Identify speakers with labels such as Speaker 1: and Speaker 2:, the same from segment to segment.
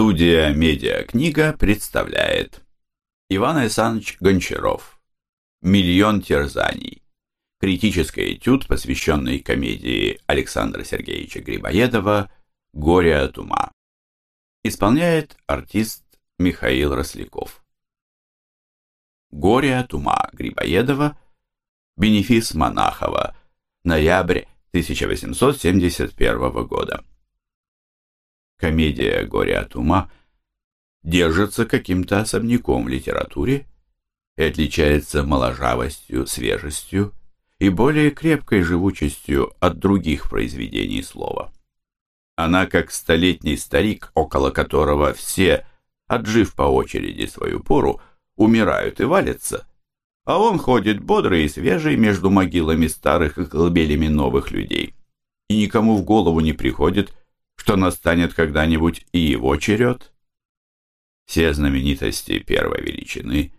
Speaker 1: Студия «Медиакнига» представляет Иван Александрович Гончаров. «Миллион терзаний» Критический этюд, посвященный комедии Александра Сергеевича Грибоедова «Горе от ума» Исполняет артист Михаил Росляков. «Горе от ума» Грибоедова. Бенефис Монахова. Ноябрь 1871 года комедия «Горе от ума» держится каким-то особняком в литературе и отличается моложавостью, свежестью и более крепкой живучестью от других произведений слова. Она как столетний старик, около которого все, отжив по очереди свою пору, умирают и валятся, а он ходит бодрый и свежий между могилами старых и колыбелями новых людей. И никому в голову не приходит, что настанет когда-нибудь и его черед? Все знаменитости первой величины,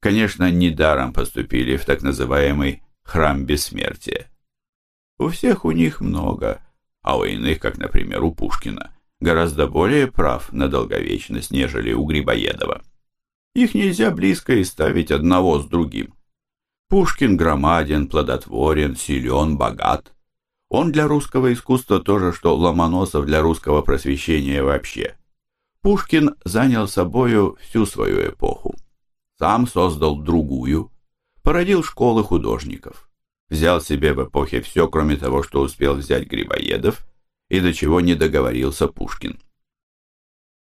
Speaker 1: конечно, недаром поступили в так называемый храм бессмертия. У всех у них много, а у иных, как, например, у Пушкина, гораздо более прав на долговечность, нежели у Грибоедова. Их нельзя близко и ставить одного с другим. Пушкин громаден, плодотворен, силен, богат. Он для русского искусства то же, что Ломоносов для русского просвещения вообще. Пушкин занял собою всю свою эпоху. Сам создал другую, породил школы художников. Взял себе в эпохе все, кроме того, что успел взять Грибоедов, и до чего не договорился Пушкин.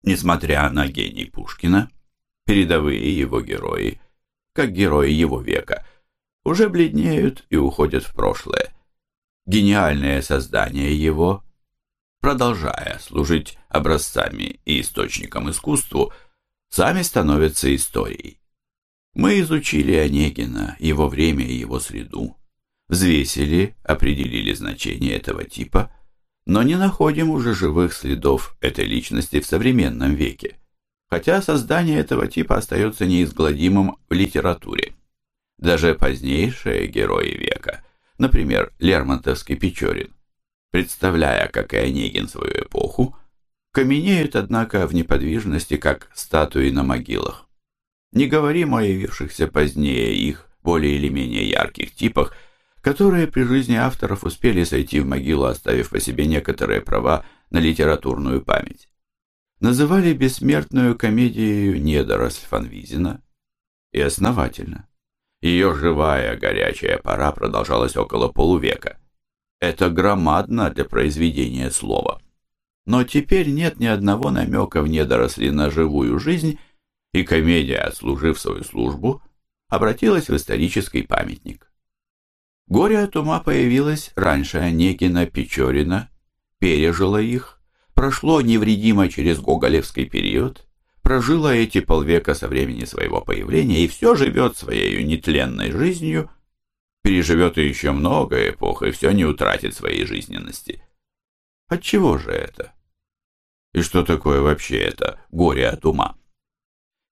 Speaker 1: Несмотря на гений Пушкина, передовые его герои, как герои его века, уже бледнеют и уходят в прошлое гениальное создание его, продолжая служить образцами и источником искусству, сами становятся историей. Мы изучили Онегина, его время и его среду, взвесили, определили значение этого типа, но не находим уже живых следов этой личности в современном веке, хотя создание этого типа остается неизгладимым в литературе. Даже позднейшие герои века – например, Лермонтовский Печорин, представляя, как и Онегин свою эпоху, каменеют, однако, в неподвижности, как статуи на могилах. Не говорим о явившихся позднее их, более или менее ярких типах, которые при жизни авторов успели сойти в могилу, оставив по себе некоторые права на литературную память. Называли бессмертную комедию «Недоросль» Фанвизина и основательно. Ее живая горячая пора продолжалась около полувека. Это громадно для произведения слова. Но теперь нет ни одного намека в недоросли на живую жизнь, и комедия, отслужив свою службу, обратилась в исторический памятник. Горе от ума появилось раньше Онегина Печорина, пережило их, прошло невредимо через гоголевский период прожила эти полвека со времени своего появления и все живет своей нетленной жизнью, переживет еще много эпох и все не утратит своей жизненности. Отчего же это? И что такое вообще это горе от ума?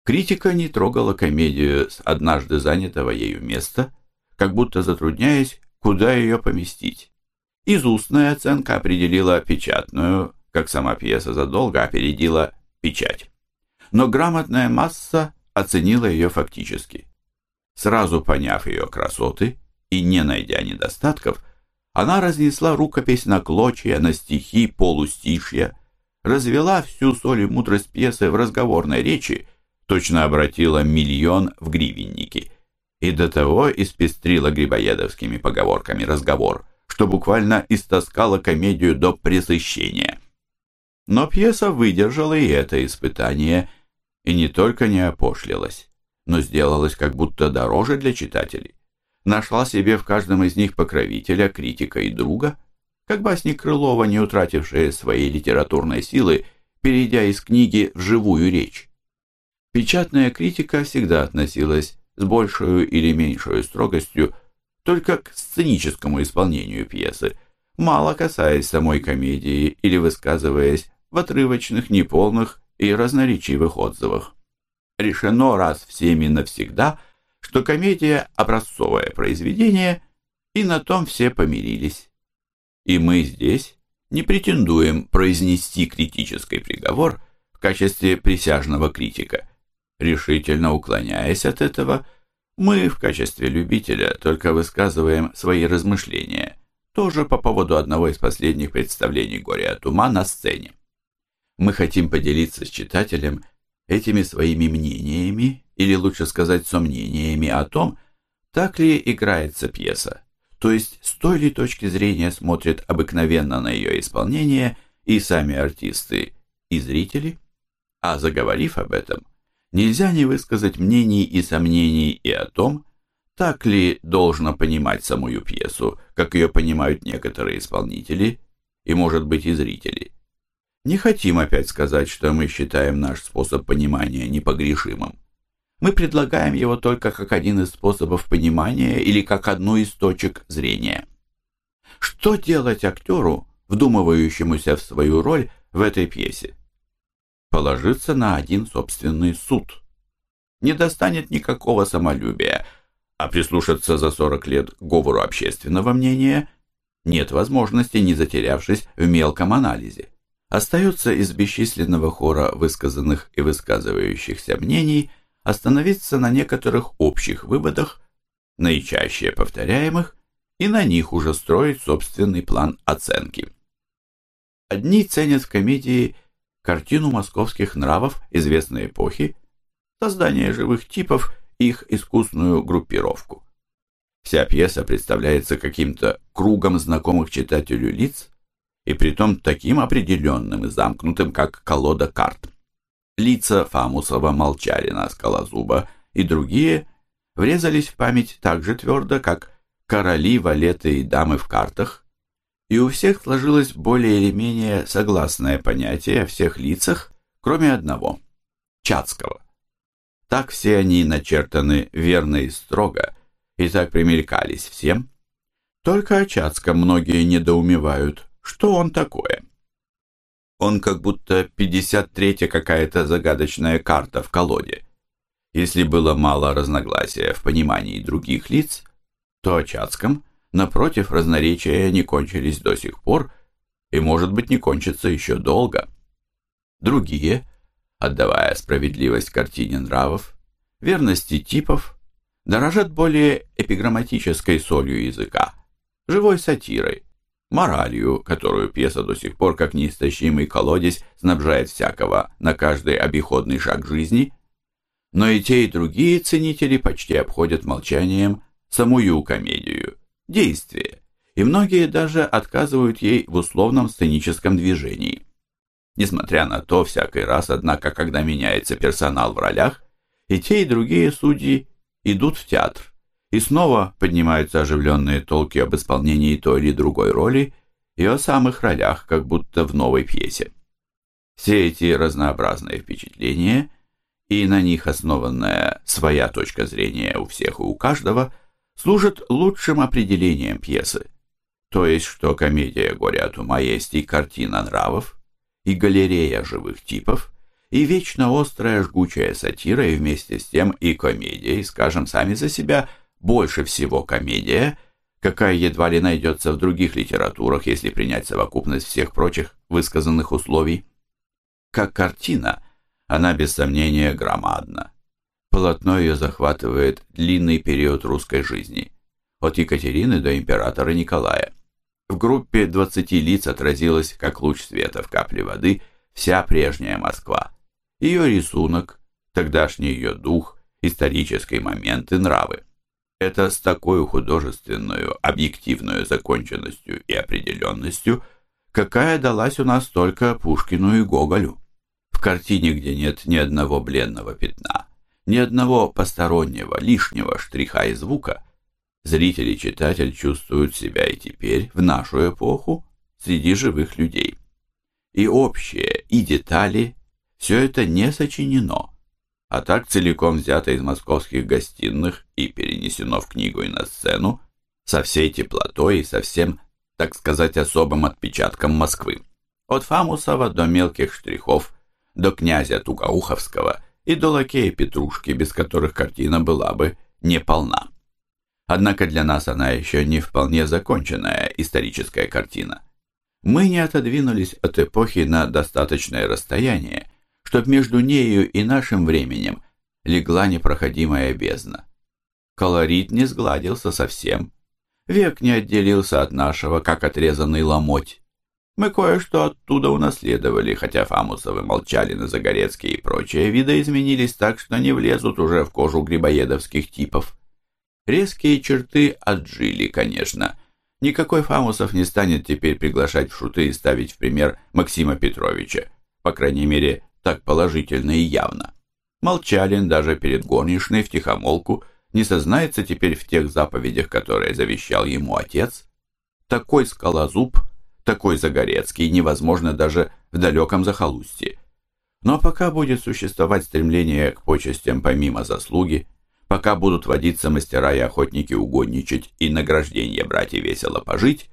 Speaker 1: Критика не трогала комедию с однажды занятого ею места, как будто затрудняясь, куда ее поместить. Изустная оценка определила печатную, как сама пьеса задолго опередила печать но грамотная масса оценила ее фактически. Сразу поняв ее красоты и не найдя недостатков, она разнесла рукопись на клочья, на стихи, полустишья, развела всю соль и мудрость пьесы в разговорной речи, точно обратила миллион в гривенники, и до того испестрила грибоедовскими поговорками разговор, что буквально истаскала комедию до пресыщения. Но пьеса выдержала и это испытание – и не только не опошлилась, но сделалась как будто дороже для читателей. Нашла себе в каждом из них покровителя, критика и друга, как басни Крылова, не утратившие своей литературной силы, перейдя из книги в живую речь. Печатная критика всегда относилась с большей или меньшей строгостью только к сценическому исполнению пьесы, мало касаясь самой комедии или высказываясь в отрывочных, неполных и разноречивых отзывах. Решено раз всеми навсегда, что комедия – образцовое произведение, и на том все помирились. И мы здесь не претендуем произнести критический приговор качестве присяжного критика. Решительно уклоняясь от этого, мы в качестве любителя только высказываем свои размышления, тоже по поводу одного из последних представлений «Горе от ума» на сцене. Мы хотим поделиться с читателем этими своими мнениями, или лучше сказать сомнениями о том, так ли играется пьеса, то есть с той ли точки зрения смотрят обыкновенно на ее исполнение и сами артисты, и зрители. А заговорив об этом, нельзя не высказать мнений и сомнений и о том, так ли должно понимать самую пьесу, как ее понимают некоторые исполнители и, может быть, и зрители. Не хотим опять сказать, что мы считаем наш способ понимания непогрешимым. Мы предлагаем его только как один из способов понимания или как одну из точек зрения. Что делать актеру, вдумывающемуся в свою роль в этой пьесе? Положиться на один собственный суд. Не достанет никакого самолюбия, а прислушаться за 40 лет к говору общественного мнения нет возможности, не затерявшись в мелком анализе. Остается из бесчисленного хора высказанных и высказывающихся мнений – остановиться на некоторых общих выводах, наичаще повторяемых, и на них уже строить собственный план оценки. Одни ценят в комедии картину московских нравов известной эпохи, создание живых типов и их искусную группировку. Вся пьеса представляется каким-то кругом знакомых читателю лиц, и притом таким определенным и замкнутым, как колода карт. Лица Фамусова, Молчарина, Скалозуба и другие врезались в память так же твердо, как короли, валеты и дамы в картах, и у всех сложилось более или менее согласное понятие о всех лицах, кроме одного – Чацкого. Так все они начертаны верно и строго, и так примелькались всем. Только о Чацком многие недоумевают, что он такое – он как будто 53-я какая-то загадочная карта в колоде. Если было мало разногласия в понимании других лиц, то о Чацком, напротив, разноречия не кончились до сих пор и, может быть, не кончатся еще долго. Другие, отдавая справедливость картине нравов, верности типов, дорожат более эпиграмматической солью языка, живой сатирой, моралью, которую пьеса до сих пор, как неистощимый колодец, снабжает всякого на каждый обиходный шаг жизни. Но и те, и другие ценители почти обходят молчанием самую комедию, действие, и многие даже отказывают ей в условном сценическом движении. Несмотря на то, всякий раз, однако, когда меняется персонал в ролях, и те, и другие судьи идут в театр, и снова поднимаются оживленные толки об исполнении той или другой роли и о самых ролях, как будто в новой пьесе. Все эти разнообразные впечатления и на них основанная своя точка зрения у всех и у каждого служат лучшим определением пьесы, то есть что комедия «Горе от ума» есть и картина нравов, и галерея живых типов, и вечно острая жгучая сатира, и вместе с тем и комедия, и, скажем сами за себя – больше всего комедия, какая едва ли найдется в других литературах, если принять совокупность всех прочих высказанных условий. Как картина, она без сомнения громадна. Полотно ее захватывает длинный период русской жизни, от Екатерины до императора Николая. В группе 20 лиц отразилась, как луч света в капле воды, вся прежняя Москва. Ее рисунок, тогдашний ее дух, исторические моменты, нравы. Это с такой художественной, объективной законченностью и определенностью, какая далась у нас только Пушкину и Гоголю. В картине, где нет ни одного бледного пятна, ни одного постороннего, лишнего штриха и звука, зритель и читатель чувствуют себя и теперь, в нашу эпоху, среди живых людей. И общее, и детали – все это не сочинено, а так целиком взято из московских гостиных и перенесено в книгу и на сцену, со всей теплотой и со всем, так сказать, особым отпечатком Москвы. От Фамусова до мелких штрихов, до князя Тугоуховского и до лакея Петрушки, без которых картина была бы неполна. Однако для нас она еще не вполне законченная историческая картина. Мы не отодвинулись от эпохи на достаточное расстояние, чтоб между нею и нашим временем легла непроходимая бездна. Колорит не сгладился совсем. Век не отделился от нашего, как отрезанный ломоть. Мы кое-что оттуда унаследовали, хотя Фамусовы, Молчалины, Загорецкие и прочие виды изменились так, что не влезут уже в кожу грибоедовских типов. Резкие черты отжили, конечно. Никакой Фамусов не станет теперь приглашать в шуты и ставить в пример Максима Петровича. По крайней мере, так положительно и явно. Молчалин даже перед горничной в тихомолку не сознается теперь в тех заповедях, которые завещал ему отец. Такой скалозуб, такой Загорецкий невозможно даже в далеком захолустье. Но пока будет существовать стремление к почестям помимо заслуги, пока будут водиться мастера и охотники угодничать и награждение брать и весело пожить,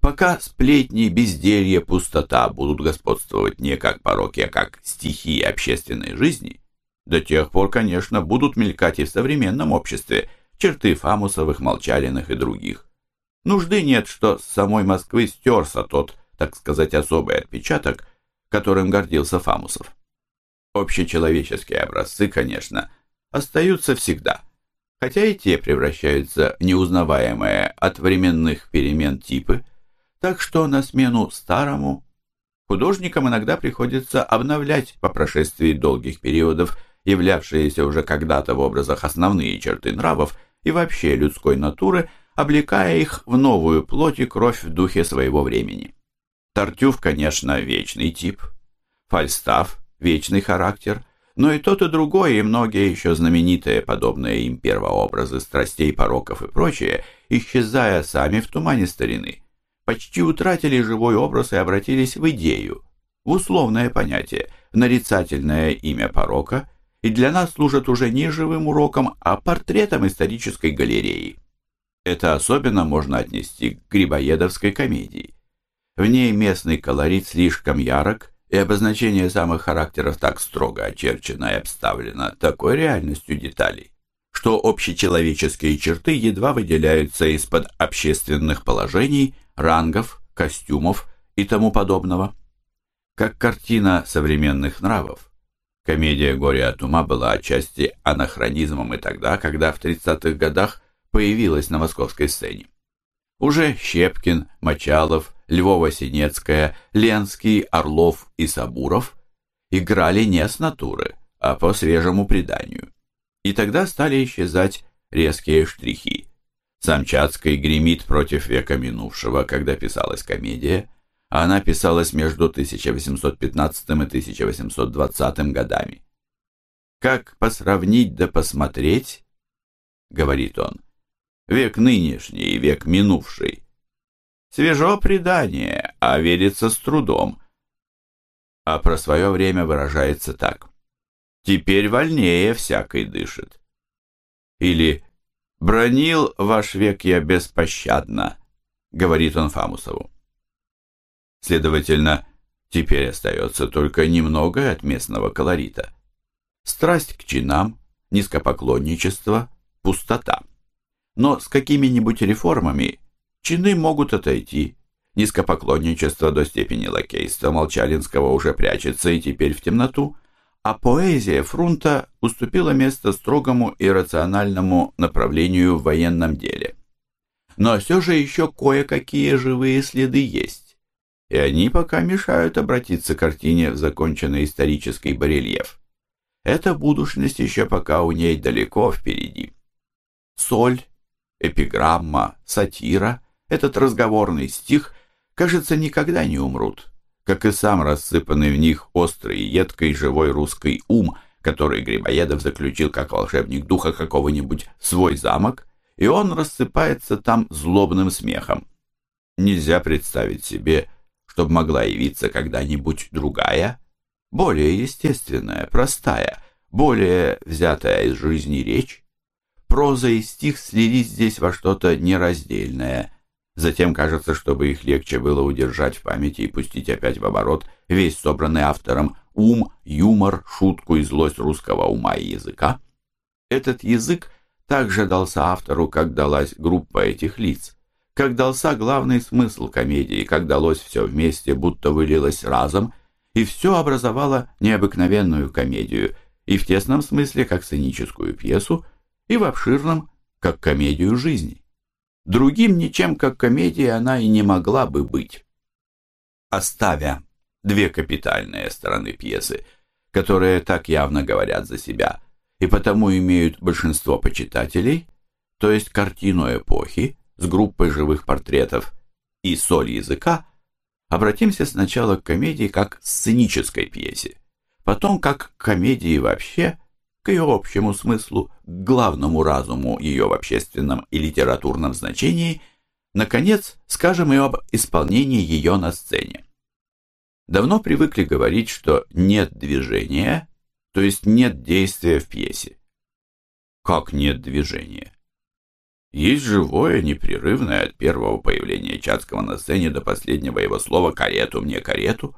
Speaker 1: пока сплетни, безделье, пустота будут господствовать не как пороки, а как стихии общественной жизни, до тех пор, конечно, будут мелькать и в современном обществе черты Фамусовых, Молчалиных и других. Нужды нет, что с самой Москвы стерся тот, так сказать, особый отпечаток, которым гордился Фамусов. Общечеловеческие образцы, конечно, остаются всегда, хотя и те превращаются в неузнаваемые от временных перемен типы, так что на смену старому художникам иногда приходится обновлять по прошествии долгих периодов являвшиеся уже когда-то в образах основные черты нравов и вообще людской натуры, облекая их в новую плоть и кровь в духе своего времени. Тартюф, конечно, вечный тип, Фальстаф – вечный характер, но и тот, и другой, и многие еще знаменитые, подобные им первообразы страстей, пороков и прочее, исчезая сами в тумане старины, почти утратили живой образ и обратились в идею, в условное понятие, в нарицательное имя порока – и для нас служат уже не живым уроком, а портретом исторической галереи. Это особенно можно отнести к Грибоедовской комедии. В ней местный колорит слишком ярок, и обозначение самых характеров так строго очерчено и обставлено такой реальностью деталей, что общечеловеческие черты едва выделяются из-под общественных положений, рангов, костюмов и тому подобного. Как картина современных нравов, Комедия «Горе от ума» была отчасти анахронизмом и тогда, когда в 30-х годах появилась на московской сцене. Уже Щепкин, Мочалов, Львова-Синецкая, Ленский, Орлов и Сабуров играли не с натуры, а по свежему преданию. И тогда стали исчезать резкие штрихи. Самчатский гремит против века минувшего, когда писалась комедия – а она писалась между 1815 и 1820 годами. «Как посравнить да посмотреть?» — говорит он. «Век нынешний и век минувший. Свежо предание, а верится с трудом. А про свое время выражается так. Теперь вольнее всякой дышит. Или «Бронил ваш век я беспощадно», — говорит он Фамусову. Следовательно, теперь остается только немного от местного колорита. Страсть к чинам, низкопоклонничество, пустота. Но с какими-нибудь реформами чины могут отойти. Низкопоклонничество до степени лакейства Молчалинского уже прячется и теперь в темноту, а поэзия фрунта уступила место строгому и рациональному направлению в военном деле. Но все же еще кое-какие живые следы есть и они пока мешают обратиться к картине в законченный исторический барельеф. Эта будущность еще пока у ней далеко впереди. Соль, эпиграмма, сатира, этот разговорный стих, кажется, никогда не умрут, как и сам рассыпанный в них острый, едкий, живой русский ум, который Грибоедов заключил как волшебник духа какого-нибудь свой замок, и он рассыпается там злобным смехом. Нельзя представить себе, чтобы могла явиться когда-нибудь другая, более естественная, простая, более взятая из жизни речь. Проза и стих слились здесь во что-то нераздельное. Затем кажется, чтобы их легче было удержать в памяти и пустить опять в оборот весь собранный автором ум, юмор, шутку и злость русского ума и языка. Этот язык также дался автору, как далась группа этих лиц как дался главный смысл комедии, как далось все вместе, будто вылилось разом, и все образовало необыкновенную комедию, и в тесном смысле как сценическую пьесу, и в обширном как комедию жизни. Другим ничем как комедия она и не могла бы быть. Оставя две капитальные стороны пьесы, которые так явно говорят за себя и потому имеют большинство почитателей, то есть картину эпохи с группой живых портретов и соль языка, обратимся сначала к комедии как сценической пьесе, потом как к комедии вообще, к ее общему смыслу, к главному разуму ее в общественном и литературном значении, наконец, скажем и об исполнении ее на сцене. Давно привыкли говорить, что нет движения, то есть нет действия в пьесе. Как нет движения? Есть живое, непрерывное от первого появления Чацкого на сцене до последнего его слова «карету мне, карету».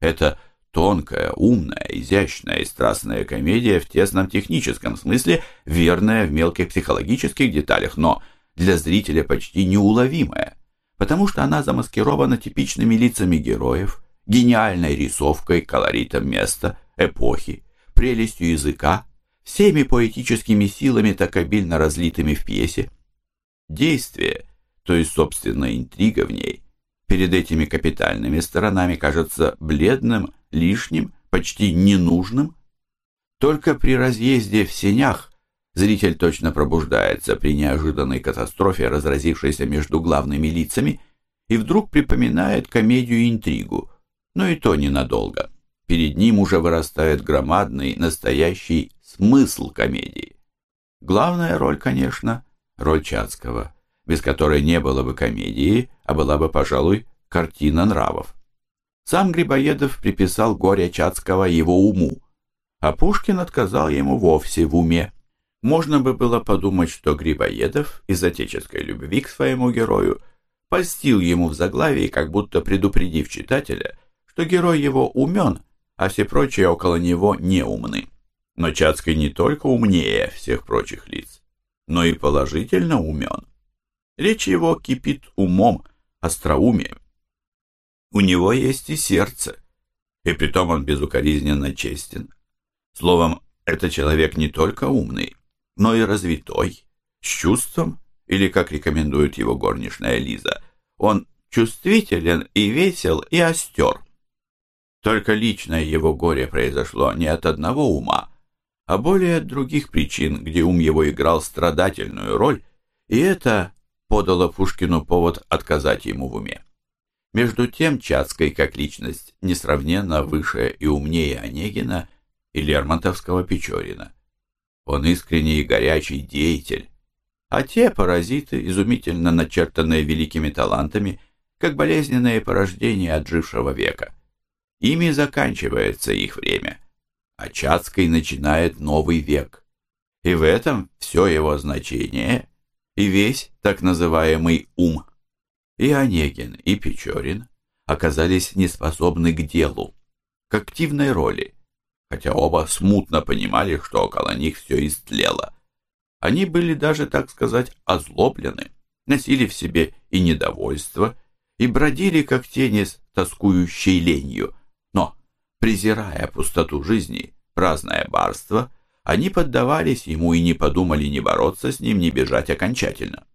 Speaker 1: Это тонкая, умная, изящная и страстная комедия в тесном техническом смысле, верная в мелких психологических деталях, но для зрителя почти неуловимая, потому что она замаскирована типичными лицами героев, гениальной рисовкой, колоритом места, эпохи, прелестью языка, всеми поэтическими силами, так обильно разлитыми в пьесе, Действие, то есть, собственно, интрига в ней, перед этими капитальными сторонами кажется бледным, лишним, почти ненужным. Только при разъезде в сенях зритель точно пробуждается при неожиданной катастрофе, разразившейся между главными лицами, и вдруг припоминает комедию-интригу, но и то ненадолго. Перед ним уже вырастает громадный, настоящий смысл комедии. Главная роль, конечно, роль Чацкого, без которой не было бы комедии, а была бы, пожалуй, картина нравов. Сам Грибоедов приписал горе Чацкого его уму, а Пушкин отказал ему вовсе в уме. Можно бы было подумать, что Грибоедов из отеческой любви к своему герою польстил ему в заглавии, как будто предупредив читателя, что герой его умен, а все прочие около него не умны. Но Чацкий не только умнее всех прочих лиц, но и положительно умен. Речь его кипит умом, остроумием. У него есть и сердце, и притом он безукоризненно честен. Словом, это человек не только умный, но и развитой, с чувством, или, как рекомендует его горничная Лиза, он чувствителен и весел, и остер. Только личное его горе произошло не от одного ума, а более от других причин, где ум его играл страдательную роль, и это подало Пушкину повод отказать ему в уме. Между тем Чацкой как личность несравненно выше и умнее Онегина и Лермонтовского Печорина. Он искренний и горячий деятель, а те паразиты, изумительно начертанные великими талантами, как болезненные порождения отжившего века. Ими заканчивается их время – а Чацкой начинает новый век. И в этом все его значение и весь так называемый ум. И Онегин, и Печорин оказались неспособны к делу, к активной роли, хотя оба смутно понимали, что около них все истлело. Они были даже, так сказать, озлоблены, носили в себе и недовольство, и бродили, как тени с тоскующей ленью, Презирая пустоту жизни, праздное барство, они поддавались ему и не подумали ни бороться с ним, ни бежать окончательно.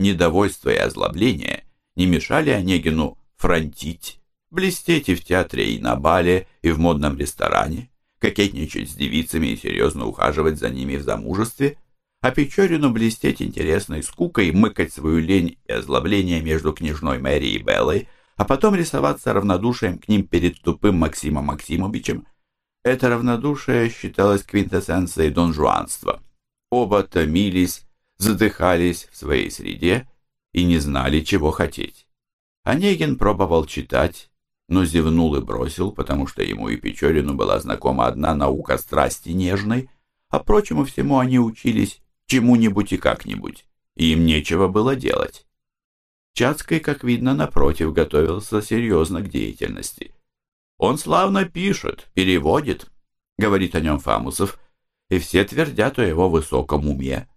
Speaker 1: Недовольство и озлобление не мешали Онегину фронтить, блестеть и в театре, и на бале, и в модном ресторане, кокетничать с девицами и серьезно ухаживать за ними в замужестве, а Печорину блестеть интересной скукой, мыкать свою лень и озлобление между княжной Мэри и Беллой, а потом рисоваться равнодушием к ним перед тупым Максимом Максимовичем. Это равнодушие считалось квинтэссенцией донжуанства. Оба томились, задыхались в своей среде и не знали, чего хотеть. Онегин пробовал читать, но зевнул и бросил, потому что ему и Печорину была знакома одна наука страсти нежной, а прочему всему они учились чему-нибудь и как-нибудь, и им нечего было делать. Чацкой, как видно, напротив, готовился серьезно к деятельности. «Он славно пишет, переводит», — говорит о нем Фамусов, и все твердят о его высоком уме.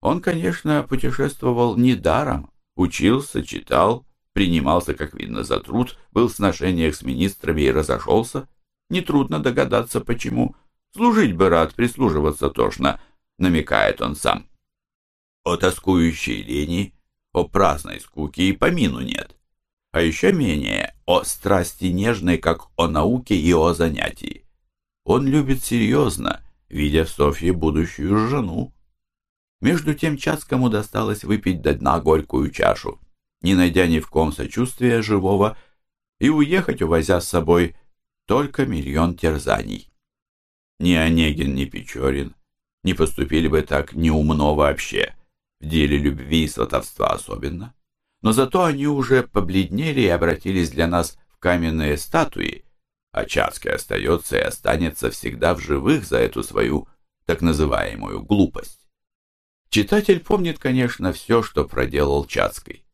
Speaker 1: Он, конечно, путешествовал недаром, учился, читал, принимался, как видно, за труд, был в сношениях с министрами и разошелся. Нетрудно догадаться, почему. Служить бы рад, прислуживаться тошно, намекает он сам. О тоскующей лени, о праздной скуке и помину нет. А еще менее о страсти нежной, как о науке и о занятии. Он любит серьезно, видя в Софье будущую жену. Между тем Чацкому досталось выпить до дна горькую чашу, не найдя ни в ком сочувствия живого, и уехать, увозя с собой только миллион терзаний. Ни Онегин, ни Печорин не поступили бы так неумно вообще, в деле любви и сватовства особенно. Но зато они уже побледнели и обратились для нас в каменные статуи, а Чацкий остается и останется всегда в живых за эту свою так называемую глупость. Читатель помнит, конечно, все, что проделал Чацкий.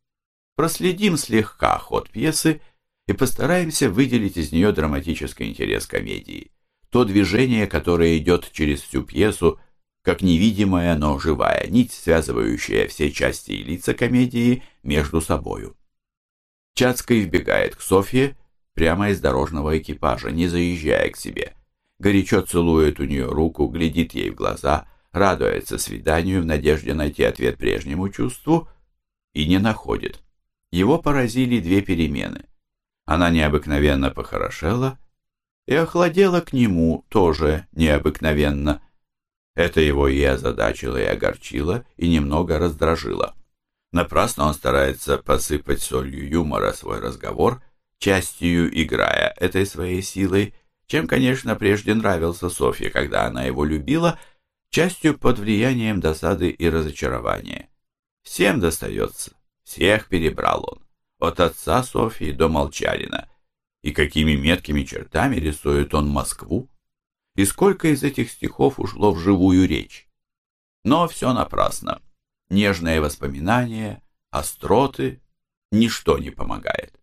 Speaker 1: Проследим слегка ход пьесы и постараемся выделить из нее драматический интерес комедии. То движение, которое идет через всю пьесу, как невидимая, но живая нить, связывающая все части и лица комедии между собою. Чацкий вбегает к Софье прямо из дорожного экипажа, не заезжая к себе. Горячо целует у нее руку, глядит ей в глаза, радуется свиданию в надежде найти ответ прежнему чувству и не находит. Его поразили две перемены. Она необыкновенно похорошела и охладела к нему тоже необыкновенно. Это его и озадачило, и огорчило, и немного раздражило. Напрасно он старается посыпать солью юмора свой разговор, частью играя этой своей силой, чем, конечно, прежде нравился Софье, когда она его любила, частью под влиянием досады и разочарования. Всем достается, всех перебрал он, от отца Софьи до Молчалина, и какими меткими чертами рисует он Москву, и сколько из этих стихов ушло в живую речь. Но все напрасно. Нежные воспоминания, остроты, ничто не помогает.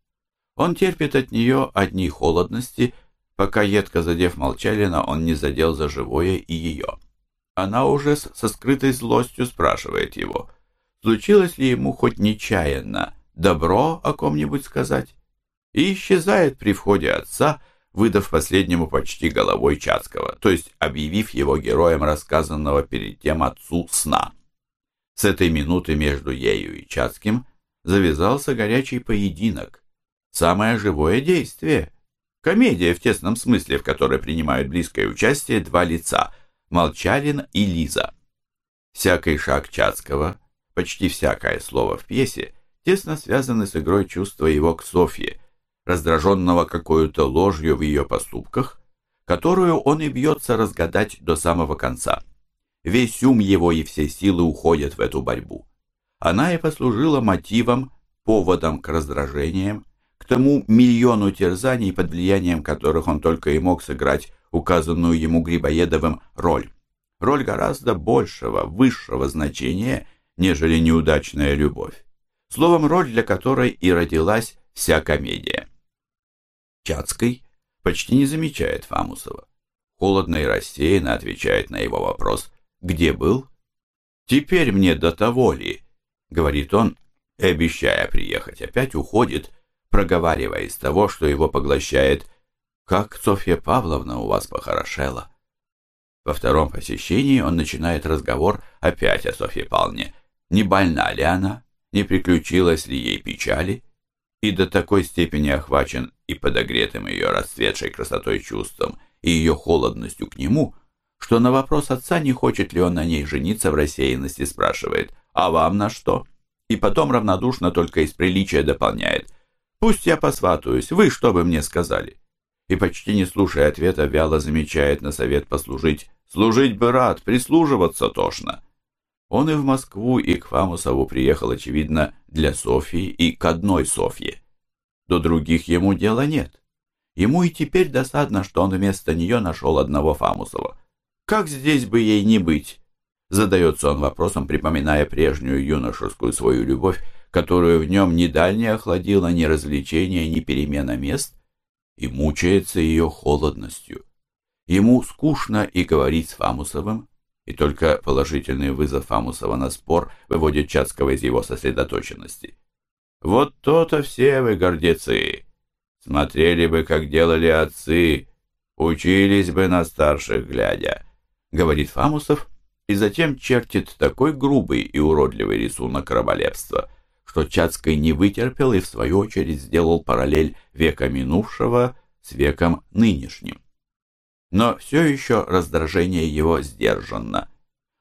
Speaker 1: Он терпит от нее одни холодности, пока, едко задев Молчалина, он не задел за живое и ее. Она уже со скрытой злостью спрашивает его, случилось ли ему хоть нечаянно добро о ком-нибудь сказать, и исчезает при входе отца, выдав последнему почти головой Чацкого, то есть объявив его героем рассказанного перед тем отцу сна. С этой минуты между ею и Чацким завязался горячий поединок, самое живое действие, комедия в тесном смысле, в которой принимают близкое участие два лица – Молчалин и Лиза. Всякий шаг Чацкого, почти всякое слово в пьесе, тесно связаны с игрой чувства его к Софье – раздраженного какой-то ложью в ее поступках, которую он и бьется разгадать до самого конца. Весь ум его и все силы уходят в эту борьбу. Она и послужила мотивом, поводом к раздражениям, к тому миллиону терзаний, под влиянием которых он только и мог сыграть указанную ему Грибоедовым роль. Роль гораздо большего, высшего значения, нежели неудачная любовь. Словом, роль, для которой и родилась вся комедия. Чацкой почти не замечает Фамусова. Холодно и рассеянно отвечает на его вопрос «Где был?» «Теперь мне до того ли?» — говорит он, и, обещая приехать, опять уходит, проговаривая из того, что его поглощает «Как Софья Павловна у вас похорошела!» Во втором посещении он начинает разговор опять о Софье Павловне. Не больна ли она? Не приключилась ли ей печали? и до такой степени охвачен и подогретым ее расцветшей красотой чувством, и ее холодностью к нему, что на вопрос отца, не хочет ли он на ней жениться в рассеянности, спрашивает «А вам на что?» И потом равнодушно только из приличия дополняет «Пусть я посватаюсь, вы что бы мне сказали?» И почти не слушая ответа, вяло замечает на совет послужить «Служить бы рад, прислуживаться тошно». Он и в Москву, и к Фамусову приехал, очевидно, для Софьи и к одной Софье. До других ему дела нет. Ему и теперь досадно, что он вместо нее нашел одного Фамусова. Как здесь бы ей не быть? Задается он вопросом, припоминая прежнюю юношескую свою любовь, которую в нем ни дальне охладила ни развлечение, ни перемена мест, и мучается ее холодностью. Ему скучно и говорить с Фамусовым, и только положительный вызов Фамусова на спор выводит Чацкого из его сосредоточенности. Вот то-то все вы гордецы. Смотрели бы, как делали отцы, учились бы на старших глядя, говорит Фамусов, и затем чертит такой грубый и уродливый рисунок раболепства, что Чацкий не вытерпел и в свою очередь сделал параллель века минувшего с веком нынешним. Но все еще раздражение его сдержанно.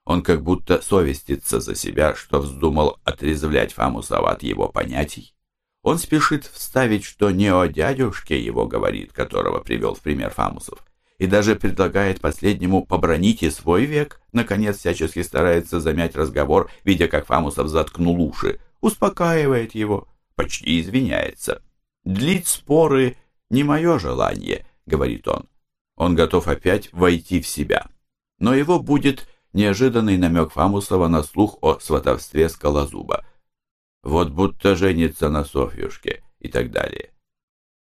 Speaker 1: Он как будто совестится за себя, что вздумал отрезвлять Фамусова от его понятий. Он спешит вставить, что не о дядюшке его говорит, которого привел в пример Фамусов, и даже предлагает последнему побронить и свой век, наконец всячески старается замять разговор, видя, как Фамусов заткнул уши, успокаивает его, почти извиняется. «Длить споры не мое желание», — говорит он. Он готов опять войти в себя. Но его будет неожиданный намек Фамусова на слух о сватовстве Скалозуба. Вот будто женится на Софьюшке и так далее.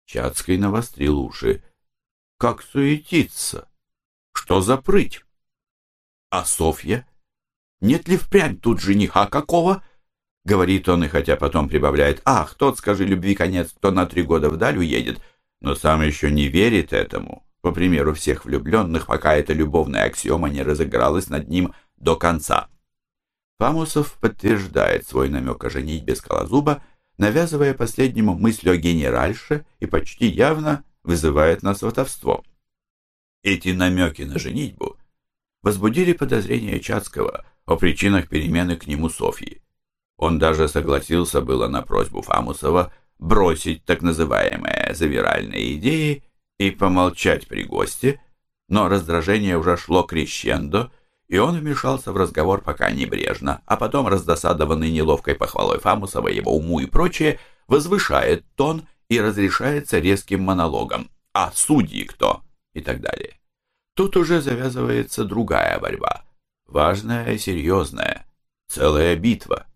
Speaker 1: Чацкий навострил уши. Как суетиться? Что за прыть? А Софья? Нет ли впрямь тут жениха какого? Говорит он, и хотя потом прибавляет, ах, тот, скажи, любви конец, кто на три года вдаль уедет, но сам еще не верит этому по примеру всех влюбленных, пока эта любовная аксиома не разыгралась над ним до конца. Фамусов подтверждает свой намек о женитьбе Скалозуба, навязывая последнему мысль о генеральше и почти явно вызывает на сватовство. Эти намеки на женитьбу возбудили подозрения Чацкого о причинах перемены к нему Софьи. Он даже согласился было на просьбу Фамусова бросить так называемые завиральные идеи и помолчать при госте, но раздражение уже шло крещендо, и он вмешался в разговор пока небрежно, а потом, раздосадованный неловкой похвалой Фамусова, его уму и прочее, возвышает тон и разрешается резким монологом «А судьи кто?» и так далее. Тут уже завязывается другая борьба, важная и серьезная, целая битва.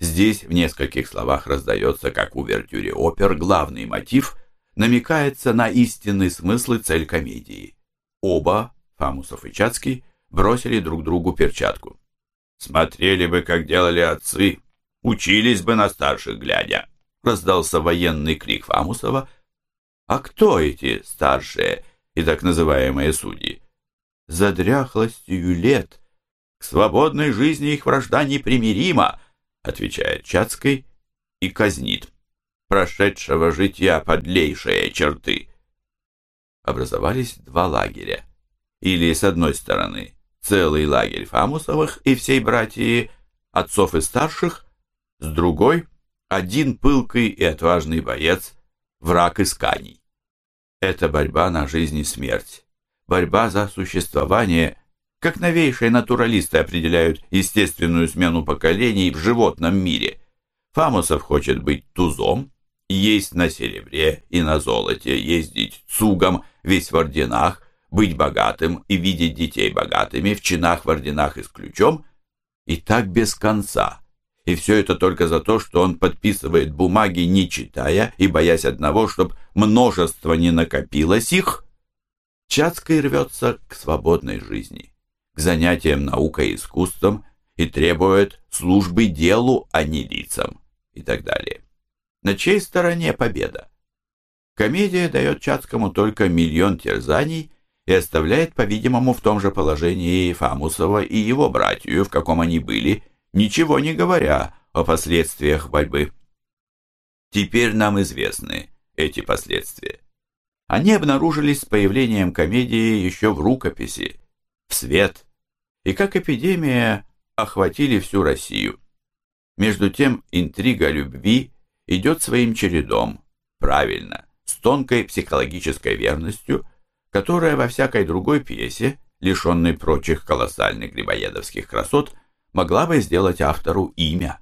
Speaker 1: Здесь в нескольких словах раздается, как в увертюре опер, главный мотив – намекается на истинный смысл и цель комедии. Оба, Фамусов и Чацкий, бросили друг другу перчатку. «Смотрели бы, как делали отцы, учились бы на старших глядя», раздался военный крик Фамусова. «А кто эти старшие и так называемые судьи?» «За дряхлостью лет к свободной жизни их вражда непримирима», отвечает Чацкий и казнит прошедшего житья подлейшие черты. Образовались два лагеря. Или, с одной стороны, целый лагерь Фамусовых и всей братьи, отцов и старших, с другой — один пылкий и отважный боец, враг исканий. Это борьба на жизнь и смерть, борьба за существование, как новейшие натуралисты определяют естественную смену поколений в животном мире. Фамусов хочет быть тузом, есть на серебре и на золоте, ездить цугом, весь в орденах, быть богатым и видеть детей богатыми, в чинах, в орденах и с ключом, и так без конца. И все это только за то, что он подписывает бумаги, не читая и боясь одного, чтобы множество не накопилось их. Чацкий рвется к свободной жизни, к занятиям наукой и искусством и требует службы делу, а не лицам и так далее. На чьей стороне победа? Комедия дает Чацкому только миллион терзаний и оставляет, по-видимому, в том же положении Фамусова и его братью, в каком они были, ничего не говоря о последствиях борьбы. Теперь нам известны эти последствия. Они обнаружились с появлением комедии еще в рукописи, в свет, и как эпидемия охватили всю Россию. Между тем интрига любви идет своим чередом, правильно, с тонкой психологической верностью, которая во всякой другой пьесе, лишенной прочих колоссальных грибоедовских красот, могла бы сделать автору имя.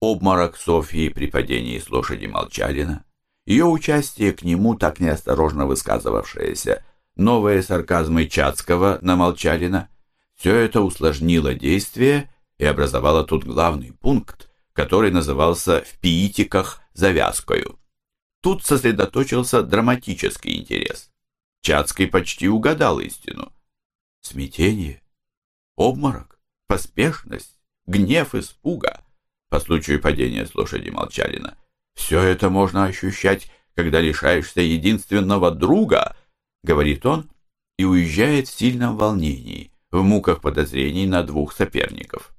Speaker 1: Обморок Софьи при падении с лошади Молчалина, ее участие к нему, так неосторожно высказывавшееся, новые сарказмы Чацкого на Молчалина, все это усложнило действие и образовало тут главный пункт, который назывался в пиитиках завязкою. Тут сосредоточился драматический интерес. Чацкий почти угадал истину. Смятение, обморок, поспешность, гнев испуга по случаю падения с лошади Молчалина Все это можно ощущать, когда лишаешься единственного друга, говорит он, и уезжает в сильном волнении, в муках подозрений на двух соперников.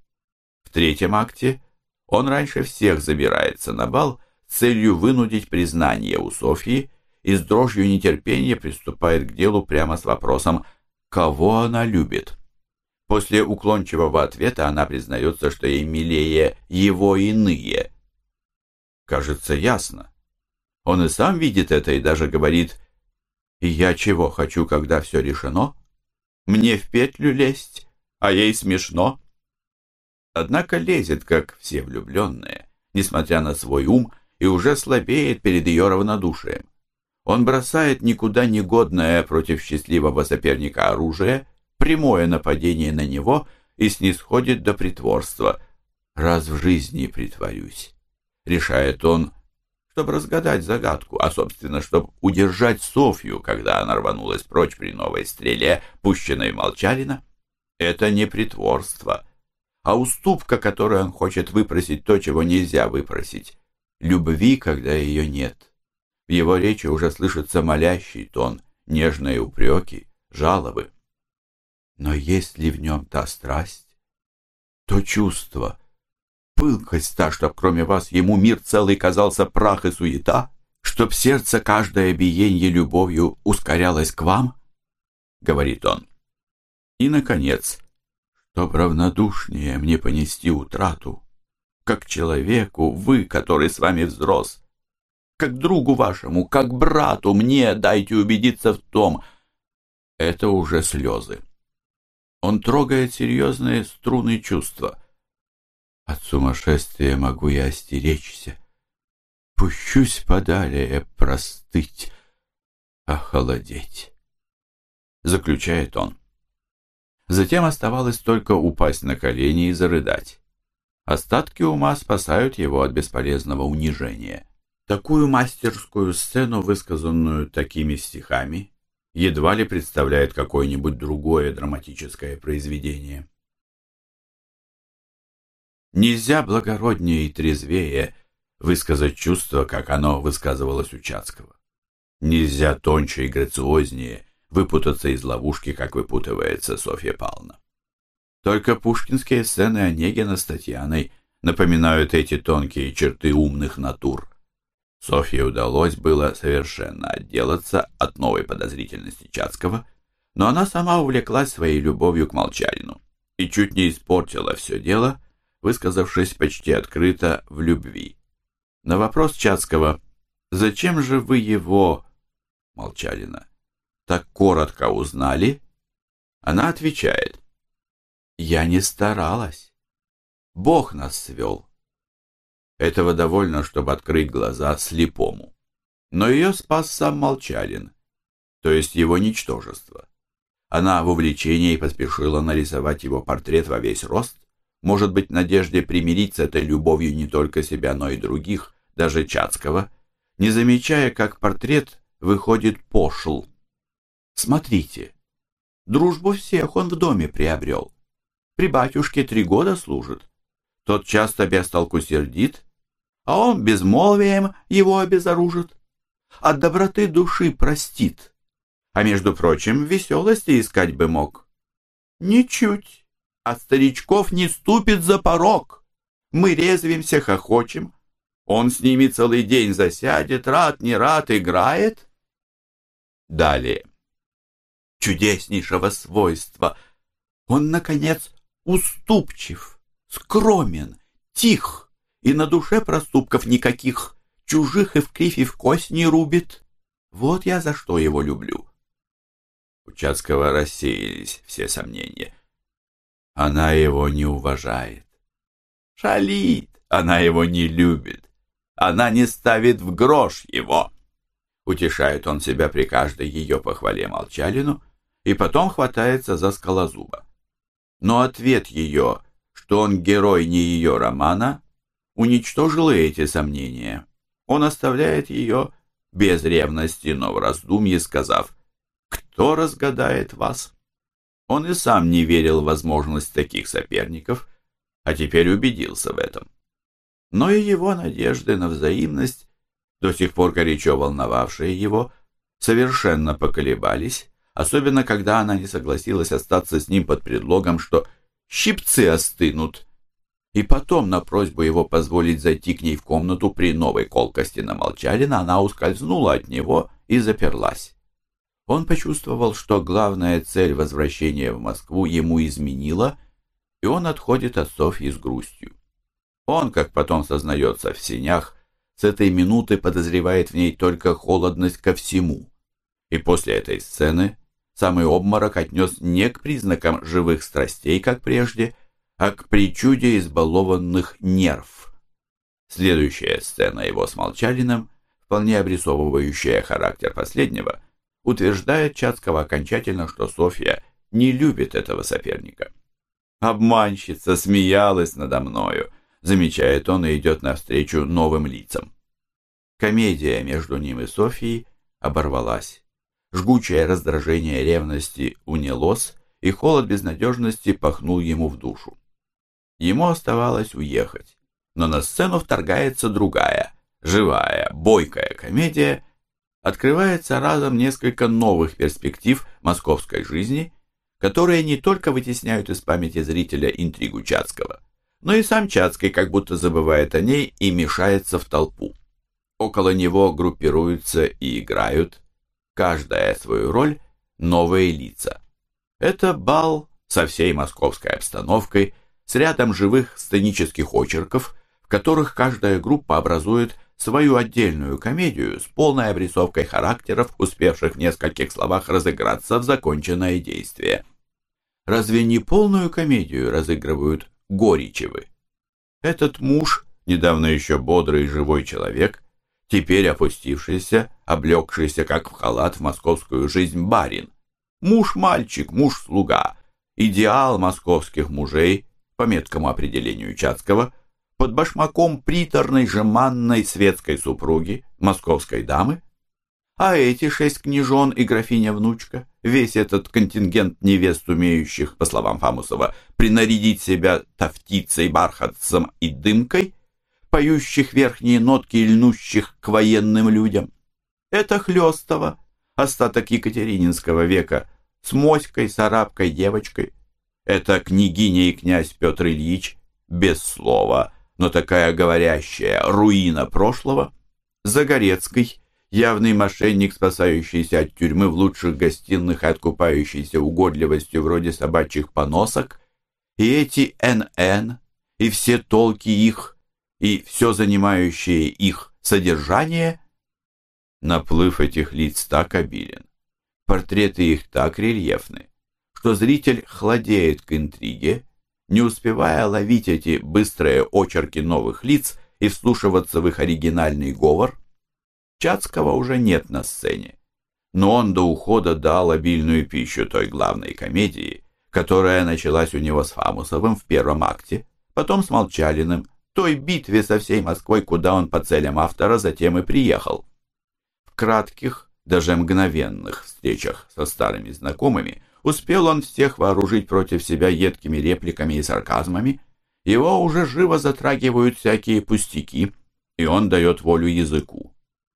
Speaker 1: В третьем акте он раньше всех забирается на бал с целью вынудить признание у Софьи и с дрожью нетерпения приступает к делу прямо с вопросом «Кого она любит?». После уклончивого ответа она признается, что ей милее его иные. Кажется, ясно. Он и сам видит это и даже говорит «И я чего хочу, когда все решено? Мне в петлю лезть, а ей смешно». Однако лезет, как все влюбленные, несмотря на свой ум, и уже слабеет перед ее равнодушием. Он бросает никуда не годное против счастливого соперника оружие, прямое нападение на него и снисходит до притворства. «Раз в жизни притворюсь», — решает он, чтобы разгадать загадку, а, собственно, чтобы удержать Софью, когда она рванулась прочь при новой стреле, пущенной Молчалина. Это не притворство, а уступка, которую он хочет выпросить то, чего нельзя выпросить. Любви, когда ее нет. В его речи уже слышится молящий тон, нежные упреки, жалобы. Но есть ли в нем та страсть, то чувство, пылкость та, чтоб кроме вас ему мир целый казался прах и суета, чтоб сердце каждое биенье любовью ускорялось к вам, — говорит он. И, наконец, чтоб равнодушнее мне понести утрату, как человеку, вы, который с вами взрос, как другу вашему, как брату, мне дайте убедиться в том. Это уже слезы. Он трогает серьезные струны чувства. От сумасшествия могу я остеречься. Пущусь подалее простыть, охолодеть. Заключает он. Затем оставалось только упасть на колени и зарыдать. Остатки ума спасают его от бесполезного унижения. Такую мастерскую сцену, высказанную такими стихами, едва ли представляет какое-нибудь другое драматическое произведение. Нельзя благороднее и трезвее высказать чувство, как оно высказывалось у Чацкого. Нельзя тоньше и грациознее выпутаться из ловушки, как выпутывается Софья Павловна. Только пушкинские сцены Онегина с Татьяной напоминают эти тонкие черты умных натур. Софье удалось было совершенно отделаться от новой подозрительности Чацкого, но она сама увлеклась своей любовью к Молчалину и чуть не испортила все дело, высказавшись почти открыто в любви. На вопрос Чацкого «Зачем же вы его, Молчалина, так коротко узнали?» Она отвечает «Я не старалась. Бог нас свел». Этого довольно, чтобы открыть глаза слепому. Но ее спас сам Молчалин, то есть его ничтожество. Она в увлечении поспешила нарисовать его портрет во весь рост, может быть, надежде примирить с этой любовью не только себя, но и других, даже Чацкого, не замечая, как портрет выходит пошел. Смотрите, дружбу всех он в доме приобрел. При батюшке три года служит. Тот часто без толку сердит, а он безмолвием его обезоружит. От доброты души простит, а между прочим, веселости искать бы мог. Ничуть, от старичков не ступит за порог. Мы резвимся, хохочем, он с ними целый день засядет, рад, не рад, играет. Далее. Чудеснейшего свойства. Он, наконец, уступчив, скромен, тих, и на душе проступков никаких, чужих и в кривь и в кость не рубит. Вот я за что его люблю. У Чацкого рассеялись все сомнения. Она его не уважает. Шалит, она его не любит. Она не ставит в грош его. Утешает он себя при каждой ее похвале молчалину и потом хватается за скалозуба. Но ответ ее, что он герой не ее романа, уничтожил эти сомнения. Он оставляет ее без ревности, но в раздумье сказав, «Кто разгадает вас?» Он и сам не верил в возможность таких соперников, а теперь убедился в этом. Но и его надежды на взаимность до сих пор горячо волновавшие его, совершенно поколебались, особенно когда она не согласилась остаться с ним под предлогом, что щипцы остынут, и потом на просьбу его позволить зайти к ней в комнату при новой колкости на Молчалина она ускользнула от него и заперлась. Он почувствовал, что главная цель возвращения в Москву ему изменила, и он отходит от Софьи с грустью. Он, как потом сознается в синях, с этой минуты подозревает в ней только холодность ко всему. И после этой сцены самый обморок отнес не к признакам живых страстей, как прежде, а к причуде избалованных нерв. Следующая сцена его с Молчалиным, вполне обрисовывающая характер последнего, утверждает Чацкого окончательно, что Софья не любит этого соперника. «Обманщица смеялась надо мною», замечает он и идет навстречу новым лицам. Комедия между ним и Софией оборвалась. Жгучее раздражение ревности унялось, и холод безнадежности пахнул ему в душу. Ему оставалось уехать, но на сцену вторгается другая, живая, бойкая комедия, открывается разом несколько новых перспектив московской жизни, которые не только вытесняют из памяти зрителя интригу Чацкого, но и сам Чацкий как будто забывает о ней и мешается в толпу. Около него группируются и играют, каждая свою роль, новые лица. Это бал со всей московской обстановкой, с рядом живых сценических очерков, в которых каждая группа образует свою отдельную комедию с полной обрисовкой характеров, успевших в нескольких словах разыграться в законченное действие. Разве не полную комедию разыгрывают Горичевы? Этот муж, недавно еще бодрый и живой человек, теперь опустившийся, облегшийся как в халат в московскую жизнь барин. Муж-мальчик, муж-слуга, идеал московских мужей, по меткому определению Чацкого, под башмаком приторной жеманной светской супруги, московской дамы? А эти шесть княжон и графиня-внучка, весь этот контингент невест, умеющих, по словам Фамусова, принарядить себя тафтицей, бархатцем и дымкой, поющих верхние нотки и льнущих к военным людям. Это Хлёстово, остаток Екатерининского века, с моськой, сарабкой, девочкой. Это княгиня и князь Петр Ильич, без слова, но такая говорящая руина прошлого. Загорецкий, явный мошенник, спасающийся от тюрьмы в лучших гостиных и откупающийся угодливостью вроде собачьих поносок, и эти НН, и все толки их, и все занимающее их содержание, наплыв этих лиц так обилен, портреты их так рельефны, что зритель хладеет к интриге, не успевая ловить эти быстрые очерки новых лиц и вслушиваться в их оригинальный говор, Чацкого уже нет на сцене. Но он до ухода дал обильную пищу той главной комедии, которая началась у него с Фамусовым в первом акте, потом с Молчалиным, той битве со всей Москвой, куда он по целям автора затем и приехал. В кратких, даже мгновенных встречах со старыми знакомыми успел он всех вооружить против себя едкими репликами и сарказмами, его уже живо затрагивают всякие пустяки, и он дает волю языку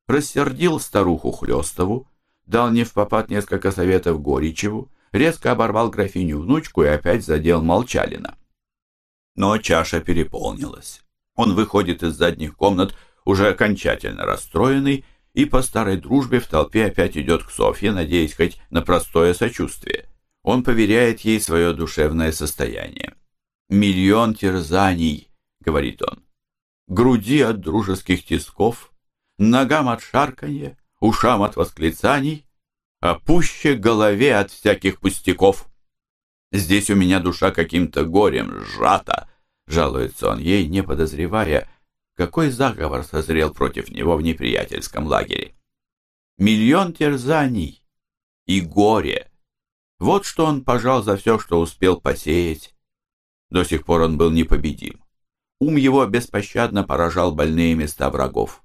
Speaker 1: рассердил старуху Хлестову, дал не в попад несколько советов Горичеву, резко оборвал графиню-внучку и опять задел Молчалина. Но чаша переполнилась. Он выходит из задних комнат, уже окончательно расстроенный, и по старой дружбе в толпе опять идет к Софье, надеясь хоть на простое сочувствие. Он поверяет ей свое душевное состояние. «Миллион терзаний», — говорит он, — «груди от дружеских тисков, ногам от шарканья, ушам от восклицаний, а пуще голове от всяких пустяков. Здесь у меня душа каким-то горем сжата, жалуется он ей, не подозревая, какой заговор созрел против него в неприятельском лагере. Миллион терзаний и горе. Вот что он пожал за все, что успел посеять. До сих пор он был непобедим. Ум его беспощадно поражал больные места врагов.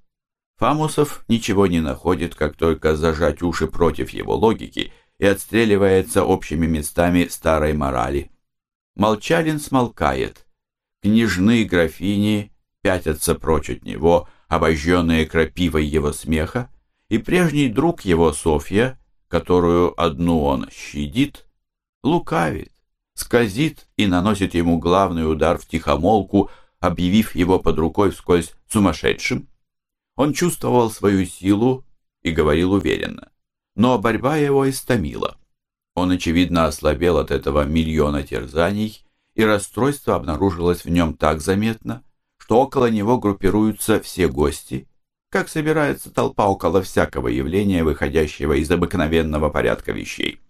Speaker 1: Фамусов ничего не находит, как только зажать уши против его логики и отстреливается общими местами старой морали. Молчалин смолкает. Княжны и графини пятятся прочь от него, обожженные крапивой его смеха, и прежний друг его Софья, которую одну он щадит, лукавит, скользит и наносит ему главный удар в тихомолку, объявив его под рукой вскользь сумасшедшим. Он чувствовал свою силу и говорил уверенно, но борьба его истомила. Он, очевидно, ослабел от этого миллиона терзаний, и расстройство обнаружилось в нем так заметно, что около него группируются все гости, как собирается толпа около всякого явления, выходящего из обыкновенного порядка вещей.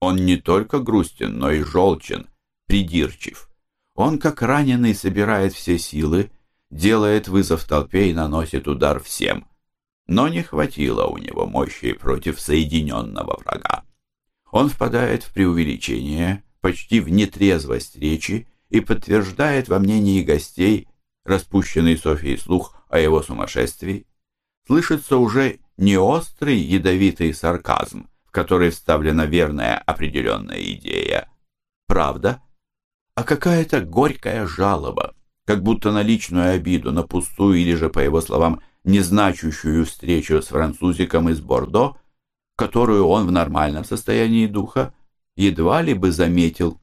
Speaker 1: Он не только грустен, но и желчен, придирчив. Он, как раненый, собирает все силы, делает вызов толпе и наносит удар всем. Но не хватило у него мощи против соединенного врага. Он впадает в преувеличение, почти в нетрезвость речи и подтверждает во мнении гостей распущенный Софией слух о его сумасшествии. Слышится уже не острый ядовитый сарказм, в который вставлена верная определенная идея, правда, а какая-то горькая жалоба, как будто на личную обиду, на пустую или же, по его словам, незначущую встречу с французиком из Бордо, которую он в нормальном состоянии духа едва ли бы заметил.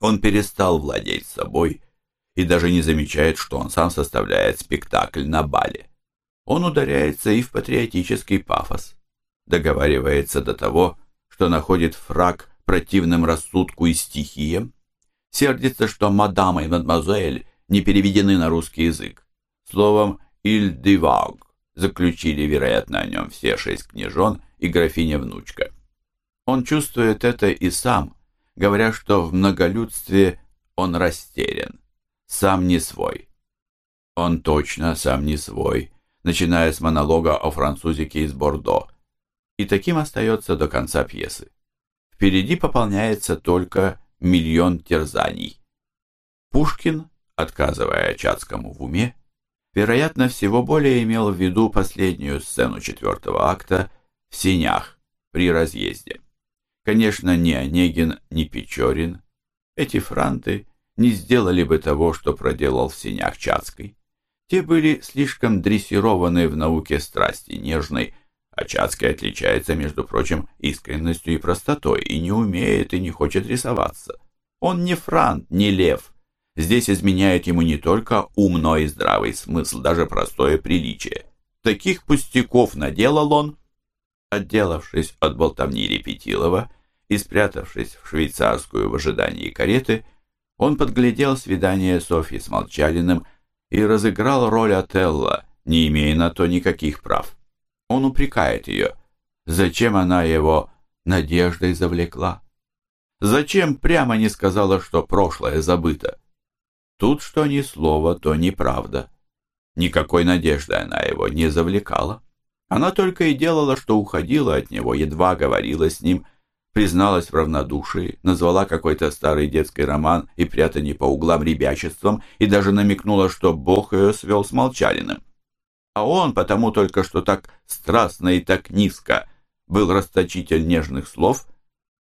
Speaker 1: Он перестал владеть собой и даже не замечает, что он сам составляет спектакль на бале. Он ударяется и в патриотический пафос, договаривается до того, что находит фраг противным рассудку и стихиям, сердится, что мадам и мадемуазель не переведены на русский язык. Словом, «иль диваг» заключили, вероятно, о нем все шесть княжон и графиня-внучка. Он чувствует это и сам, говоря, что в многолюдстве он растерян, сам не свой. Он точно сам не свой, начиная с монолога о французике из Бордо, и таким остается до конца пьесы. Впереди пополняется только миллион терзаний. Пушкин, отказывая Чацкому в уме, вероятно, всего более имел в виду последнюю сцену четвертого акта в синях при разъезде. Конечно, ни Онегин, ни Печорин, эти франты, не сделали бы того, что проделал в синях Чацкой. Те были слишком дрессированы в науке страсти нежной, а Чацкий отличается, между прочим, искренностью и простотой, и не умеет и не хочет рисоваться. Он не франт, не лев. Здесь изменяет ему не только умный и здравый смысл, даже простое приличие. Таких пустяков наделал он, отделавшись от болтовни Репетилова и спрятавшись в швейцарскую в ожидании кареты, он подглядел свидание Софьи с Молчалиным и разыграл роль Отелла, не имея на то никаких прав. Он упрекает ее. Зачем она его надеждой завлекла? Зачем прямо не сказала, что прошлое забыто? Тут что ни слово, то неправда. Никакой надежды она его не завлекала. Она только и делала, что уходила от него, едва говорила с ним, призналась в равнодушии, назвала какой-то старый детский роман и прятание по углам ребячеством и даже намекнула, что Бог ее свел с Молчалиным а он, потому только что так страстно и так низко был расточитель нежных слов,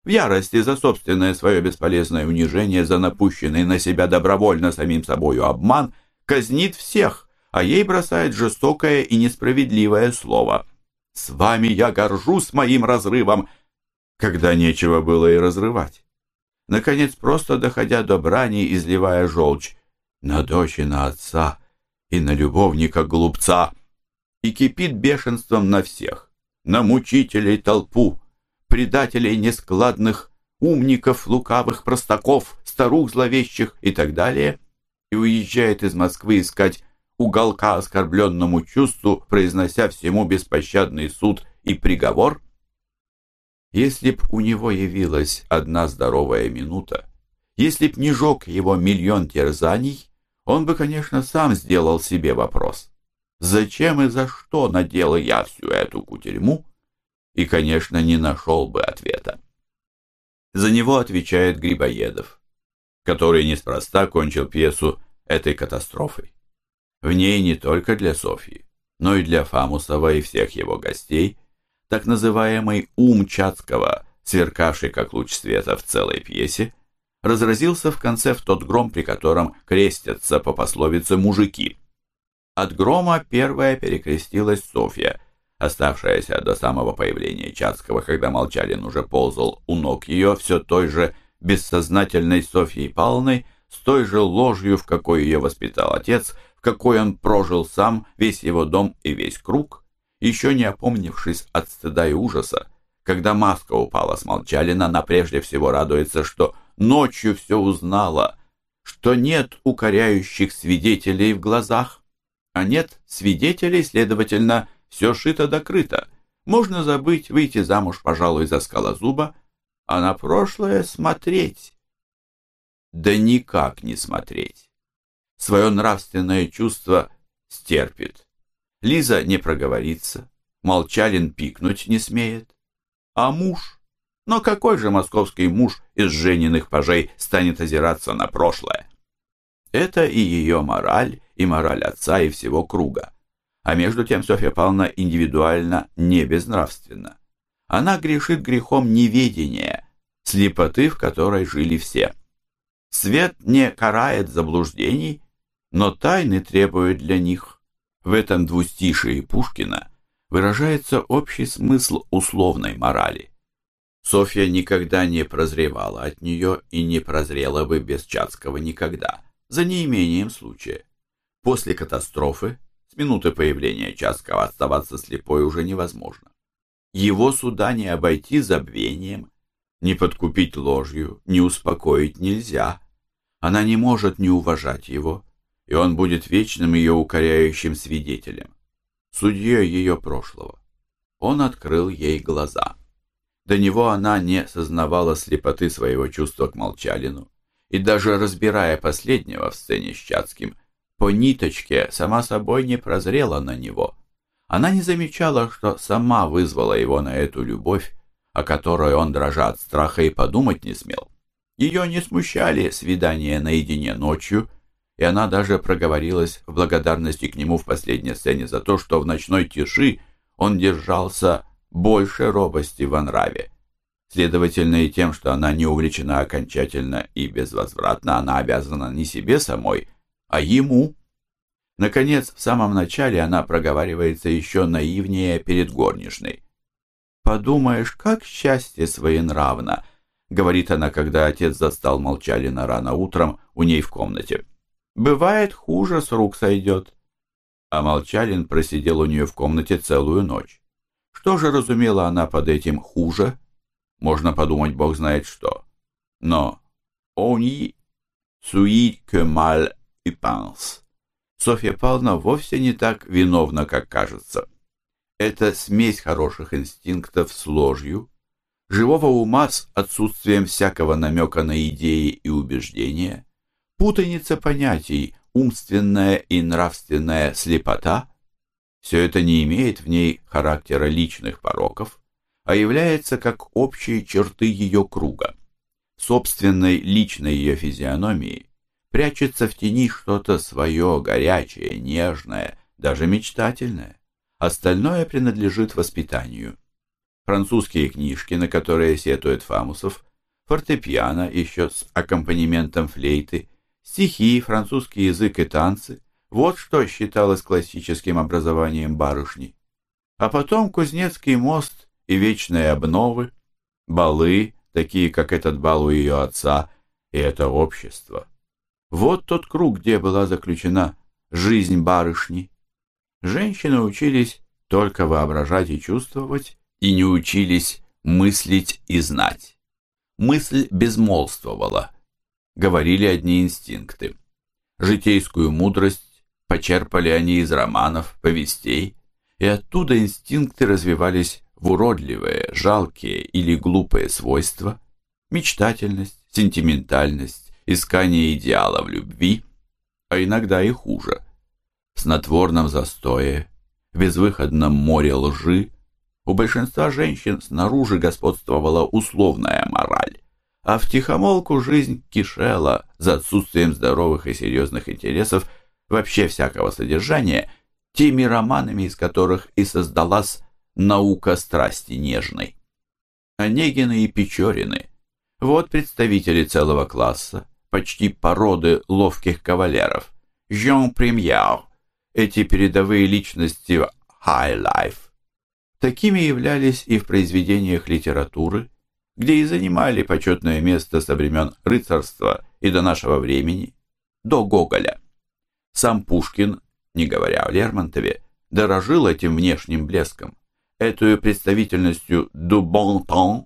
Speaker 1: в ярости за собственное свое бесполезное унижение, за напущенный на себя добровольно самим собою обман, казнит всех, а ей бросает жестокое и несправедливое слово. «С вами я горжусь моим разрывом», когда нечего было и разрывать. Наконец, просто доходя до брани, изливая желчь на дочь и на отца, и на любовника-глупца, и кипит бешенством на всех, на мучителей толпу, предателей нескладных, умников, лукавых, простаков, старух зловещих и так далее, и уезжает из Москвы искать уголка оскорбленному чувству, произнося всему беспощадный суд и приговор? Если б у него явилась одна здоровая минута, если б не жег его миллион терзаний, он бы, конечно, сам сделал себе вопрос зачем и за что надела я всю эту кутерьму, и, конечно, не нашел бы ответа. За него отвечает Грибоедов, который неспроста кончил пьесу этой катастрофой. В ней не только для Софьи, но и для Фамусова и всех его гостей, так называемый ум Чацкого, сверкавший как луч света в целой пьесе, разразился в конце в тот гром, при котором крестятся по пословице мужики – От грома первая перекрестилась Софья, оставшаяся до самого появления Чацкого, когда Молчалин уже ползал у ног ее, все той же бессознательной Софьей Павловной, с той же ложью, в какой ее воспитал отец, в какой он прожил сам, весь его дом и весь круг, еще не опомнившись от стыда и ужаса, когда маска упала с Молчалина, она прежде всего радуется, что ночью все узнала, что нет укоряющих свидетелей в глазах, а нет свидетелей, следовательно, все шито-докрыто. Можно забыть, выйти замуж, пожалуй, за скалозуба, а на прошлое смотреть. Да никак не смотреть. Свое нравственное чувство стерпит. Лиза не проговорится, Молчалин пикнуть не смеет. А муж? Но какой же московский муж из жененных пажей станет озираться на прошлое? Это и ее мораль, и мораль отца, и всего круга. А между тем Софья Павловна индивидуально не безнравственна. Она грешит грехом неведения, слепоты, в которой жили все. Свет не карает заблуждений, но тайны требуют для них. В этом двустишии Пушкина выражается общий смысл условной морали. Софья никогда не прозревала от нее и не прозрела бы без Чацкого никогда, за неимением случая. После катастрофы, с минуты появления Чацкого, оставаться слепой уже невозможно. Его суда не обойти забвением, не подкупить ложью, не успокоить нельзя. Она не может не уважать его, и он будет вечным ее укоряющим свидетелем судьей ее прошлого. Он открыл ей глаза. До него она не сознавала слепоты своего чувства к Молчалину, и даже разбирая последнего в сцене с Чацким, по ниточке сама собой не прозрела на него. Она не замечала, что сама вызвала его на эту любовь, о которой он, дрожа от страха, и подумать не смел. Ее не смущали свидания наедине ночью, и она даже проговорилась в благодарности к нему в последней сцене за то, что в ночной тиши он держался больше робости в нраве. Следовательно, и тем, что она не увлечена окончательно и безвозвратно, она обязана не себе самой, а ему. Наконец, в самом начале она проговаривается еще наивнее перед горничной. «Подумаешь, как счастье своенравно!» — говорит она, когда отец застал Молчалина рано утром у ней в комнате. Бывает, хуже с рук сойдет. А Молчалин просидел у нее в комнате целую ночь. Что же разумела она под этим «хуже»? Можно подумать, бог знает что. Но «on y suit que mal y pense». Софья Павловна вовсе не так виновна, как кажется. Это смесь хороших инстинктов с ложью, живого ума с отсутствием всякого намека на идеи и убеждения, путаница понятий, умственная и нравственная слепота, все это не имеет в ней характера личных пороков, а является как общие черты ее круга. В собственной личной ее физиономии прячется в тени что-то свое, горячее, нежное, даже мечтательное. Остальное принадлежит воспитанию. Французские книжки, на которые сетует Фамусов, фортепиано еще с аккомпанементом флейты – стихи, французский язык и танцы. Вот что считалось классическим образованием барышни. А потом Кузнецкий мост и вечные обновы, балы, такие как этот бал у ее отца, и это общество. Вот тот круг, где была заключена жизнь барышни. Женщины учились только воображать и чувствовать, и не учились мыслить и знать. Мысль безмолвствовала – говорили одни инстинкты. Житейскую мудрость почерпали они из романов, повестей, и оттуда инстинкты развивались в уродливые, жалкие или глупые свойства, мечтательность, сентиментальность, искание идеала в любви, а иногда и хуже. В снотворном застое, в безвыходном море лжи у большинства женщин снаружи господствовала условная а в тихомолку жизнь кишела за отсутствием здоровых и серьезных интересов, вообще всякого содержания, теми романами, из которых и создалась наука страсти нежной. Онегины и Печорины – вот представители целого класса, почти породы ловких кавалеров. Жон Премьяр, эти передовые личности в high life, такими являлись и в произведениях литературы, где и занимали почетное место со времен рыцарства и до нашего времени, до Гоголя. Сам Пушкин, не говоря о Лермонтове, дорожил этим внешним блеском, эту представительностью du bon temps,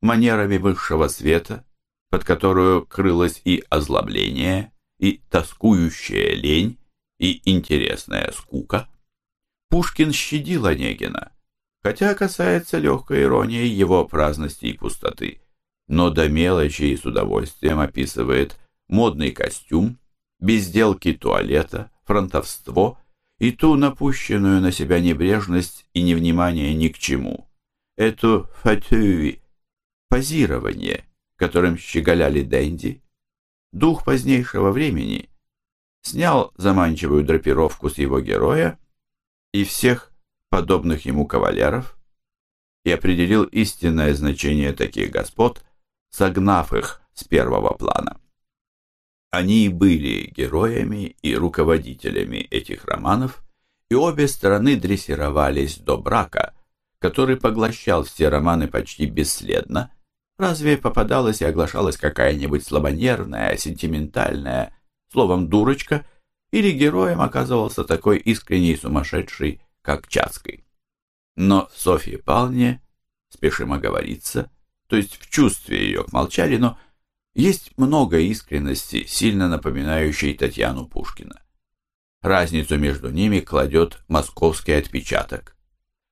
Speaker 1: манерами высшего света, под которую крылось и озлобление, и тоскующая лень, и интересная скука. Пушкин щадил Онегина, хотя касается легкой иронии его праздности и пустоты, но до мелочи и с удовольствием описывает модный костюм, безделки туалета, фронтовство и ту напущенную на себя небрежность и невнимание ни к чему, эту фатюи, позирование, которым щеголяли Дэнди, дух позднейшего времени снял заманчивую драпировку с его героя и всех подобных ему кавалеров и определил истинное значение таких господ, согнав их с первого плана. Они и были героями и руководителями этих романов, и обе стороны дрессировались до брака, который поглощал все романы почти бесследно, разве попадалась и оглашалась какая-нибудь слабонервная, сентиментальная, словом, дурочка, или героем оказывался такой искренний сумасшедший, как Чацкий. Но в Софье Павловне, спешим оговориться, то есть в чувстве ее к Молчалину, есть много искренности, сильно напоминающей Татьяну Пушкина. Разницу между ними кладет московский отпечаток.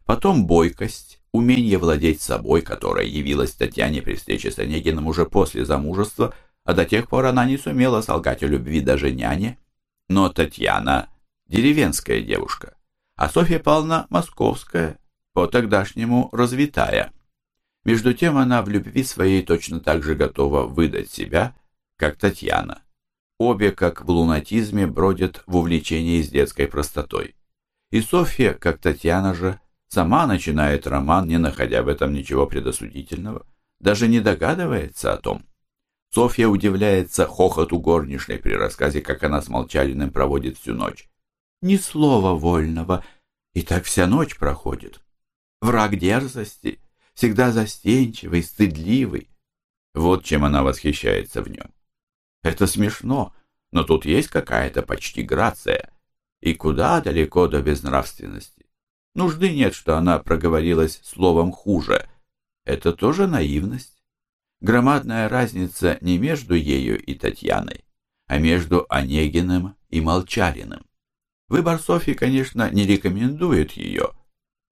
Speaker 1: Потом бойкость, умение владеть собой, которое явилось Татьяне при встрече с Онегиным уже после замужества, а до тех пор она не сумела солгать о любви даже няне. Но Татьяна – деревенская девушка, а Софья Павловна – московская, по-тогдашнему развитая. Между тем она в любви своей точно так же готова выдать себя, как Татьяна. Обе, как в лунатизме, бродят в увлечении с детской простотой. И Софья, как Татьяна же, сама начинает роман, не находя в этом ничего предосудительного, даже не догадывается о том. Софья удивляется хохоту горничной при рассказе, как она с Молчалиным проводит всю ночь. Ни слова вольного, и так вся ночь проходит. Враг дерзости, всегда застенчивый, стыдливый. Вот чем она восхищается в нем. Это смешно, но тут есть какая-то почти грация. И куда далеко до безнравственности. Нужды нет, что она проговорилась словом хуже. Это тоже наивность. Громадная разница не между ею и Татьяной, а между Онегиным и Молчариным. Выбор Софьи, конечно, не рекомендует ее,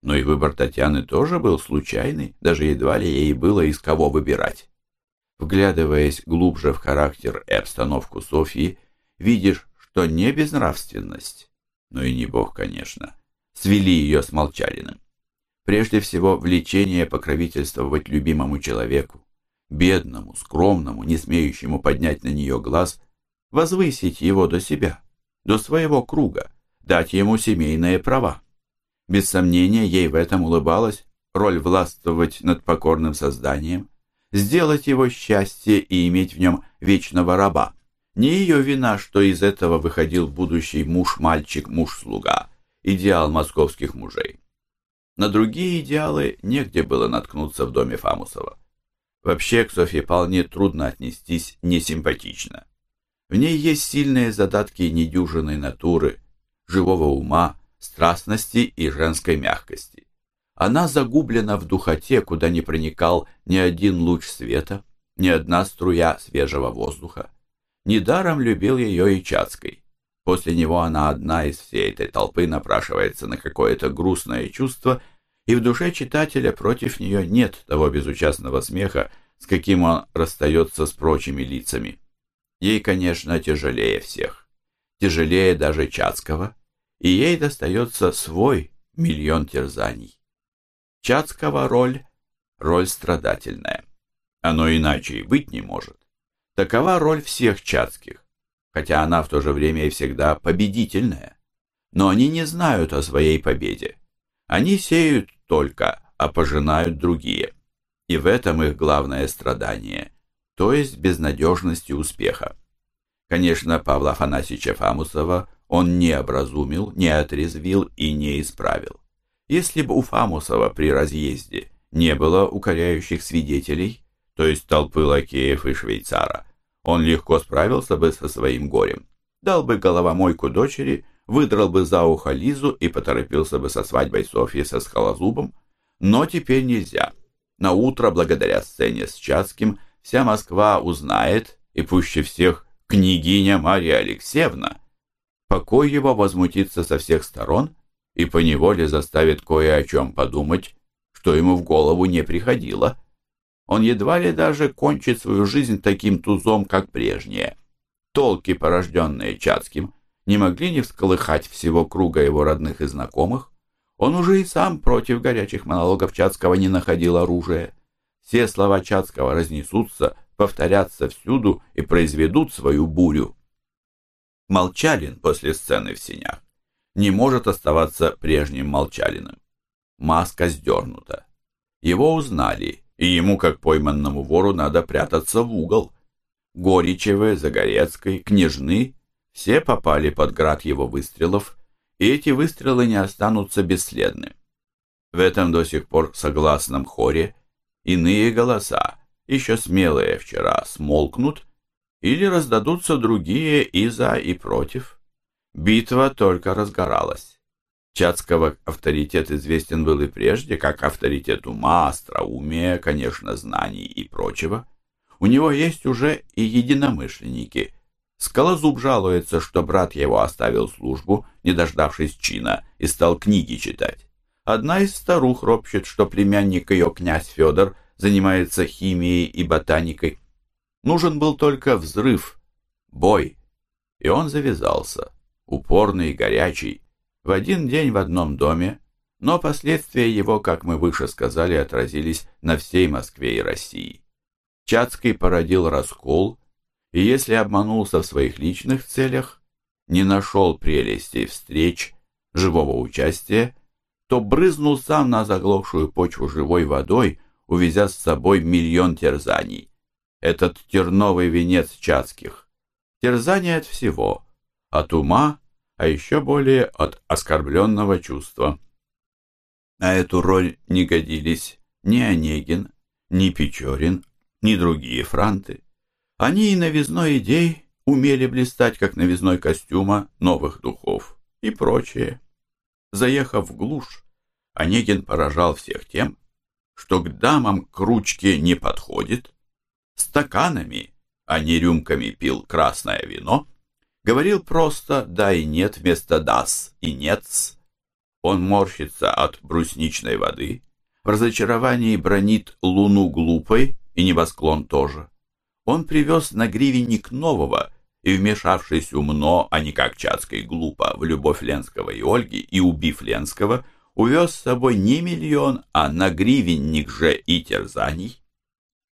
Speaker 1: но и выбор Татьяны тоже был случайный, даже едва ли ей было из кого выбирать. Вглядываясь глубже в характер и обстановку Софьи, видишь, что не безнравственность, но и не Бог, конечно, свели ее с Молчалиным. Прежде всего, влечение покровительствовать любимому человеку, бедному, скромному, не смеющему поднять на нее глаз, возвысить его до себя, до своего круга, дать ему семейные права. Без сомнения, ей в этом улыбалась роль властвовать над покорным созданием, сделать его счастье и иметь в нем вечного раба. Не ее вина, что из этого выходил будущий муж-мальчик, муж-слуга, идеал московских мужей. На другие идеалы негде было наткнуться в доме Фамусова. Вообще к Софье вполне трудно отнестись несимпатично. В ней есть сильные задатки недюжинной натуры, живого ума, страстности и женской мягкости. Она загублена в духоте, куда не проникал ни один луч света, ни одна струя свежего воздуха. Недаром любил ее и Чацкой. После него она одна из всей этой толпы напрашивается на какое-то грустное чувство, и в душе читателя против нее нет того безучастного смеха, с каким он расстается с прочими лицами. Ей, конечно, тяжелее всех. Тяжелее даже Чацкого, и ей достается свой миллион терзаний. Чацкого роль – роль страдательная. Оно иначе и быть не может. Такова роль всех чацких, хотя она в то же время и всегда победительная. Но они не знают о своей победе. Они сеют только, а пожинают другие. И в этом их главное страдание, то есть безнадежность успеха. Конечно, Павла Афанасьевича Фамусова он не образумил, не отрезвил и не исправил. Если бы у Фамусова при разъезде не было укоряющих свидетелей, то есть толпы лакеев и швейцара, он легко справился бы со своим горем, дал бы головомойку дочери, выдрал бы за ухо Лизу и поторопился бы со свадьбой Софьи со скалозубом, но теперь нельзя. На утро, благодаря сцене с Чацким, вся Москва узнает, и пуще всех княгиня Марья Алексеевна, покой его возмутится со всех сторон и поневоле заставит кое о чем подумать, что ему в голову не приходило. Он едва ли даже кончит свою жизнь таким тузом, как прежние. Толки, порожденные Чацким, не могли не всколыхать всего круга его родных и знакомых. Он уже и сам против горячих монологов Чацкого не находил оружия. Все слова Чацкого разнесутся, повторятся всюду и произведут свою бурю. Молчалин после сцены в синях не может оставаться прежним Молчалиным. Маска сдернута. Его узнали, и ему, как пойманному вору, надо прятаться в угол. Горичевы, Загорецкой, Княжны все попали под град его выстрелов, и эти выстрелы не останутся бесследны. В этом до сих пор согласном хоре иные голоса, еще смелые вчера, смолкнут, или раздадутся другие и за, и против. Битва только разгоралась. Чацкого авторитет известен был и прежде, как авторитет ума, остроумия, конечно, знаний и прочего. У него есть уже и единомышленники, Скалозуб жалуется, что брат его оставил службу, не дождавшись чина, и стал книги читать. Одна из старух ропщет, что племянник ее, князь Федор, занимается химией и ботаникой. Нужен был только взрыв, бой, и он завязался, упорный и горячий, в один день в одном доме, но последствия его, как мы выше сказали, отразились на всей Москве и России. Чацкий породил раскол, и если обманулся в своих личных целях, не нашел прелестей встреч, живого участия, то брызнул сам на заглохшую почву живой водой, увезя с собой миллион терзаний. Этот терновый венец чацких. Терзание от всего, от ума, а еще более от оскорбленного чувства. На эту роль не годились ни Онегин, ни Печорин, ни другие франты. Они и новизной идей умели блистать, как новизной костюма, новых духов и прочее. Заехав в глушь, Онегин поражал всех тем, что к дамам к ручке не подходит, стаканами, а не рюмками пил красное вино, говорил просто «да» и «нет» вместо «дас» и «нет». Он морщится от брусничной воды, в разочаровании бронит луну глупой и небосклон тоже. Он привез на гривенник нового и, вмешавшись умно, а не как Чацкой глупо, в любовь Ленского и Ольги, и убив Ленского, увез с собой не миллион, а на гривенник же и терзаний.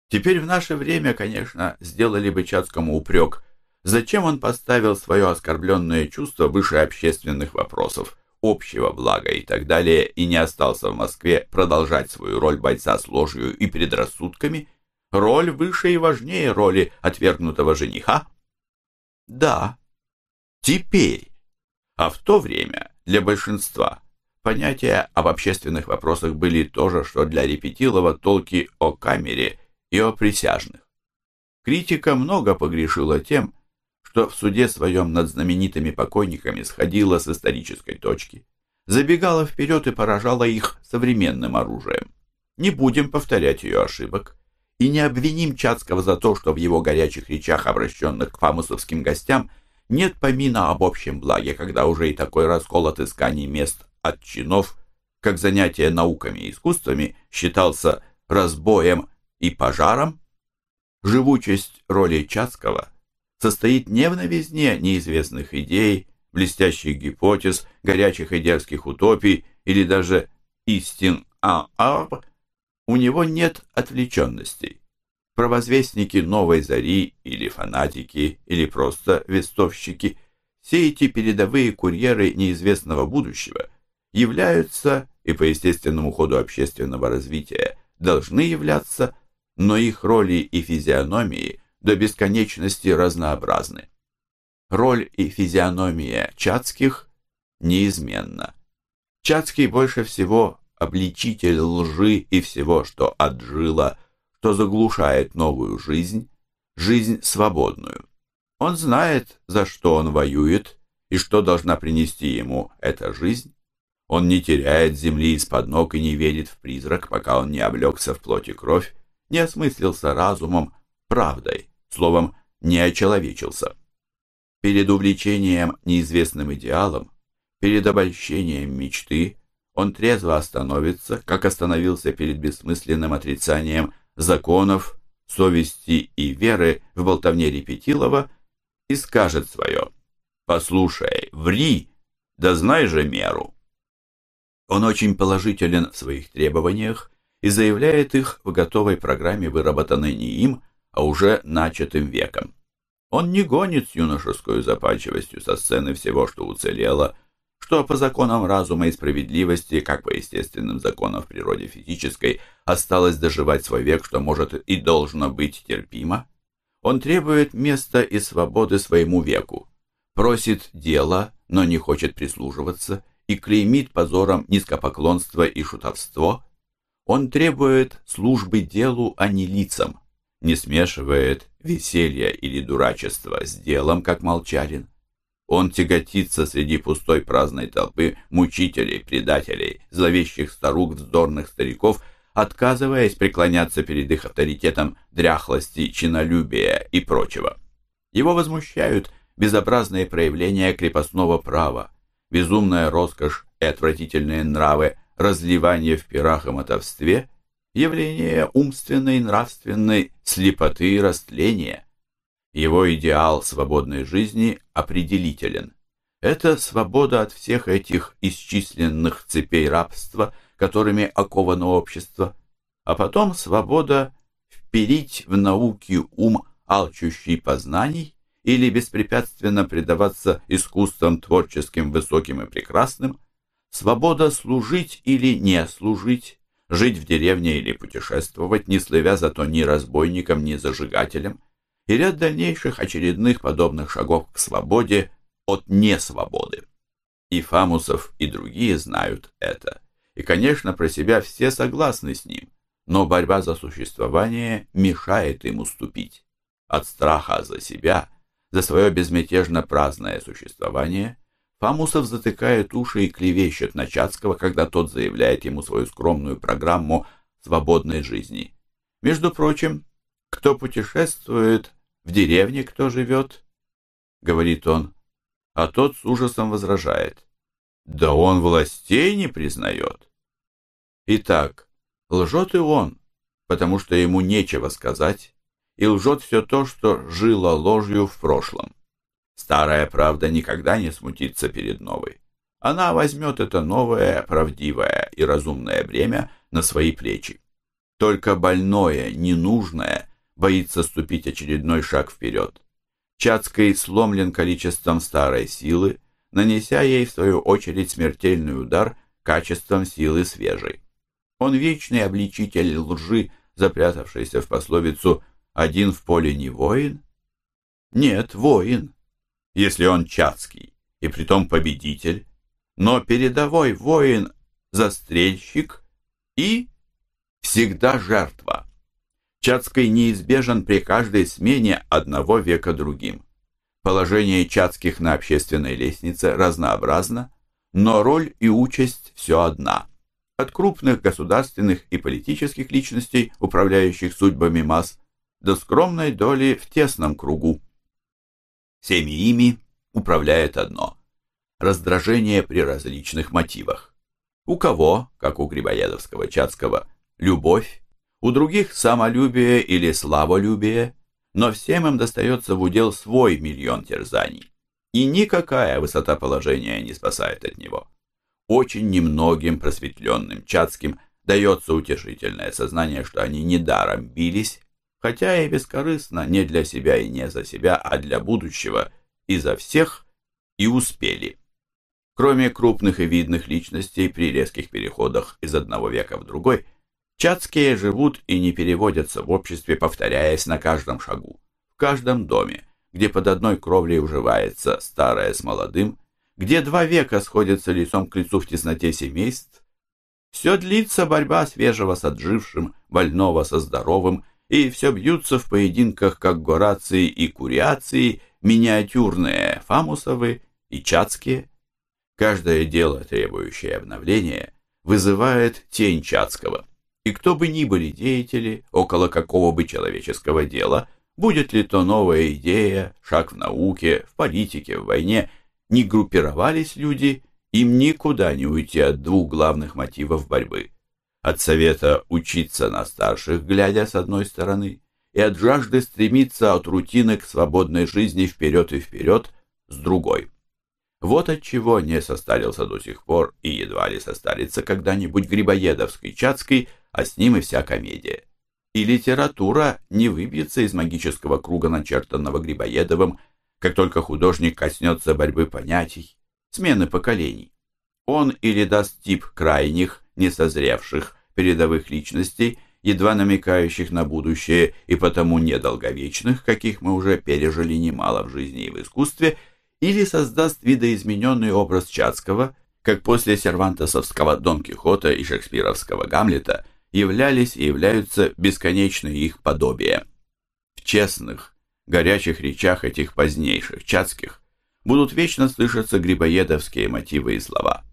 Speaker 1: Теперь в наше время, конечно, сделали бы Чацкому упрек, зачем он поставил свое оскорбленное чувство выше общественных вопросов, общего блага и так далее, и не остался в Москве продолжать свою роль бойца с ложью и предрассудками – Роль выше и важнее роли отвергнутого жениха? Да, теперь. А в то время для большинства понятия об общественных вопросах были то же, что для Репетилова толки о камере и о присяжных. Критика много погрешила тем, что в суде своем над знаменитыми покойниками сходила с исторической точки, забегала вперед и поражала их современным оружием. Не будем повторять ее ошибок и не обвиним Чацкого за то, что в его горячих речах, обращенных к фамусовским гостям, нет помина об общем благе, когда уже и такой раскол отысканий мест от чинов, как занятие науками и искусствами, считался разбоем и пожаром. Живучесть роли Чацкого состоит не в новизне неизвестных идей, блестящих гипотез, горячих и дерзких утопий или даже истин а-а, у него нет отвлеченностей. Провозвестники новой зари или фанатики, или просто вестовщики, все эти передовые курьеры неизвестного будущего являются и по естественному ходу общественного развития должны являться, но их роли и физиономии до бесконечности разнообразны. Роль и физиономия Чацких неизменна. Чацкий больше всего обличитель лжи и всего, что отжило, что заглушает новую жизнь, жизнь свободную. Он знает, за что он воюет и что должна принести ему эта жизнь. Он не теряет земли из-под ног и не верит в призрак, пока он не облегся в плоть и кровь, не осмыслился разумом, правдой, словом, не очеловечился. Перед увлечением неизвестным идеалом, перед обольщением мечты, он трезво остановится, как остановился перед бессмысленным отрицанием законов, совести и веры в болтовне Репетилова и скажет свое «Послушай, ври, да знай же меру». Он очень положителен в своих требованиях и заявляет их в готовой программе, выработанной не им, а уже начатым веком. Он не гонит с юношеской запальчивостью со сцены всего, что уцелело, что по законам разума и справедливости, как по естественным законам в природе физической, осталось доживать свой век, что может и должно быть терпимо. Он требует места и свободы своему веку, просит дела, но не хочет прислуживаться, и клеймит позором низкопоклонство и шутовство. Он требует службы делу, а не лицам, не смешивает веселье или дурачество с делом, как молчалин. Он тяготится среди пустой праздной толпы мучителей, предателей, зловещих старух, вздорных стариков, отказываясь преклоняться перед их авторитетом дряхлости, чинолюбия и прочего. Его возмущают безобразные проявления крепостного права, безумная роскошь и отвратительные нравы, разливание в пирах и мотовстве, явление умственной и нравственной слепоты и растления – его идеал свободной жизни определителен. Это свобода от всех этих исчисленных цепей рабства, которыми оковано общество, а потом свобода вперить в науки ум, алчущий познаний, или беспрепятственно предаваться искусствам творческим, высоким и прекрасным, свобода служить или не служить, жить в деревне или путешествовать, не слывя зато ни разбойником, ни зажигателем, и ряд дальнейших очередных подобных шагов к свободе от несвободы. И Фамусов, и другие знают это. И, конечно, про себя все согласны с ним, но борьба за существование мешает им уступить. От страха за себя, за свое безмятежно праздное существование, Фамусов затыкает уши и клевещет на Чацкого, когда тот заявляет ему свою скромную программу свободной жизни. Между прочим, кто путешествует, в деревне кто живет, говорит он, а тот с ужасом возражает. Да он властей не признает. Итак, лжет и он, потому что ему нечего сказать, и лжет все то, что жило ложью в прошлом. Старая правда никогда не смутится перед новой. Она возьмет это новое, правдивое и разумное бремя на свои плечи. Только больное, ненужное боится ступить очередной шаг вперед. Чацкий сломлен количеством старой силы, нанеся ей, в свою очередь, смертельный удар качеством силы свежей. Он вечный обличитель лжи, запрятавшийся в пословицу «один в поле не воин». Нет, воин, если он Чацкий, и притом победитель, но передовой воин, застрельщик и всегда жертва. Чацкий неизбежен при каждой смене одного века другим. Положение Чацких на общественной лестнице разнообразно, но роль и участь все одна. От крупных государственных и политических личностей, управляющих судьбами масс, до скромной доли в тесном кругу. Всеми ими управляет одно – раздражение при различных мотивах. У кого, как у Грибоедовского Чацкого, любовь, у других самолюбие или славолюбие, но всем им достается в удел свой миллион терзаний. И никакая высота положения не спасает от него. Очень немногим просветленным Чацким дается утешительное сознание, что они недаром бились, хотя и бескорыстно, не для себя и не за себя, а для будущего, и за всех, и успели. Кроме крупных и видных личностей при резких переходах из одного века в другой, Чацкие живут и не переводятся в обществе, повторяясь на каждом шагу, в каждом доме, где под одной кровлей уживается старое с молодым, где два века сходятся лицом к лицу в тесноте семейств, все длится борьба свежего с отжившим, больного со здоровым, и все бьются в поединках, как Горации и Куриации, миниатюрные Фамусовы и Чацкие. Каждое дело, требующее обновления, вызывает тень Чацкого. И кто бы ни были деятели, около какого бы человеческого дела, будет ли то новая идея, шаг в науке, в политике, в войне, не группировались люди, им никуда не уйти от двух главных мотивов борьбы – от совета учиться на старших, глядя с одной стороны, и от жажды стремиться от рутины к свободной жизни вперед и вперед с другой. Вот от чего не состарился до сих пор и едва ли состарится когда-нибудь Грибоедовский, Чацкий, а с ним и вся комедия. И литература не выбьется из магического круга, начертанного Грибоедовым, как только художник коснется борьбы понятий, смены поколений. Он или даст тип крайних, несозревших, передовых личностей, едва намекающих на будущее и потому недолговечных, каких мы уже пережили немало в жизни и в искусстве, или создаст видоизмененный образ Чацкого, как после сервантесовского Дон Кихота и шекспировского Гамлета являлись и являются бесконечные их подобия. В честных, горячих речах этих позднейших Чацких будут вечно слышаться грибоедовские мотивы и слова.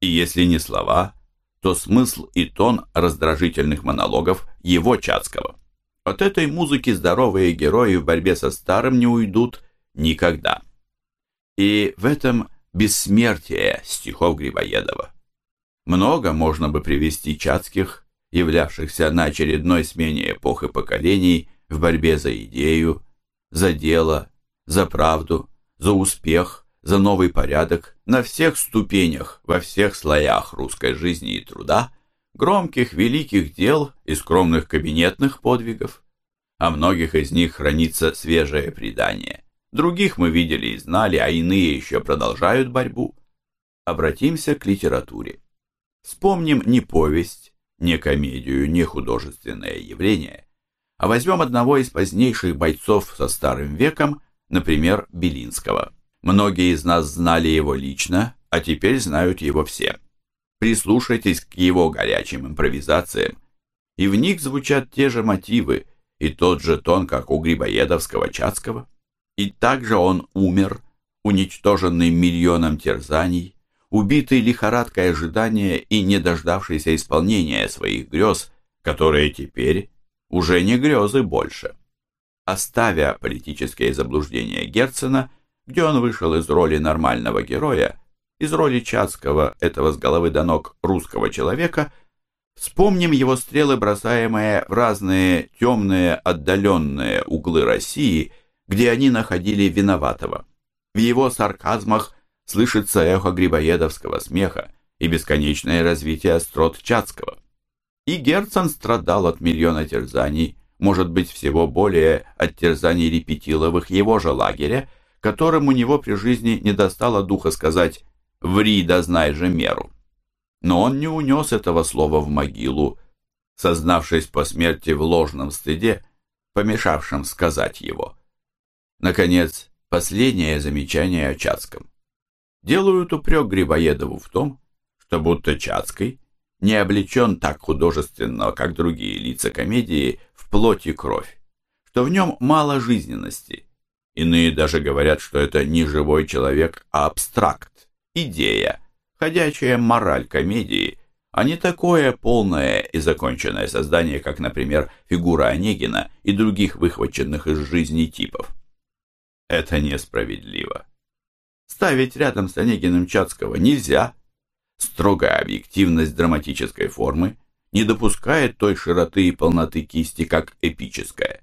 Speaker 1: И если не слова, то смысл и тон раздражительных монологов его Чацкого. От этой музыки здоровые герои в борьбе со старым не уйдут никогда. И в этом бессмертие стихов Грибоедова. Много можно бы привести Чацких, являвшихся на очередной смене эпох и поколений в борьбе за идею, за дело, за правду, за успех, за новый порядок на всех ступенях, во всех слоях русской жизни и труда, громких великих дел и скромных кабинетных подвигов. О многих из них хранится свежее предание. Других мы видели и знали, а иные еще продолжают борьбу. Обратимся к литературе. Вспомним не повесть, не комедию, не художественное явление, а возьмем одного из позднейших бойцов со старым веком, например, Белинского. Многие из нас знали его лично, а теперь знают его все. Прислушайтесь к его горячим импровизациям, и в них звучат те же мотивы и тот же тон, как у Грибоедовского Чацкого. И также он умер, уничтоженный миллионом терзаний, убитый лихорадкой ожидания и не дождавшийся исполнения своих грез, которые теперь уже не грезы больше. Оставя политические заблуждения Герцена – где он вышел из роли нормального героя, из роли Чацкого, этого с головы до ног русского человека, вспомним его стрелы, бросаемые в разные темные отдаленные углы России, где они находили виноватого. В его сарказмах слышится эхо грибоедовского смеха и бесконечное развитие острот Чацкого. И Герцен страдал от миллиона терзаний, может быть, всего более от терзаний Репетиловых его же лагеря, которым у него при жизни не достало духа сказать «ври да знай же меру». Но он не унес этого слова в могилу, сознавшись по смерти в ложном стыде, помешавшем сказать его. Наконец, последнее замечание о Чацком. Делают упрек Грибоедову в том, что будто Чацкий не облечен так художественно, как другие лица комедии, в плоть и кровь, что в нем мало жизненности – Иные даже говорят, что это не живой человек, а абстракт, идея, ходячая мораль комедии, а не такое полное и законченное создание, как, например, фигура Онегина и других выхваченных из жизни типов. Это несправедливо. Ставить рядом с Онегиным Чацкого нельзя. Строгая объективность драматической формы не допускает той широты и полноты кисти, как эпическая.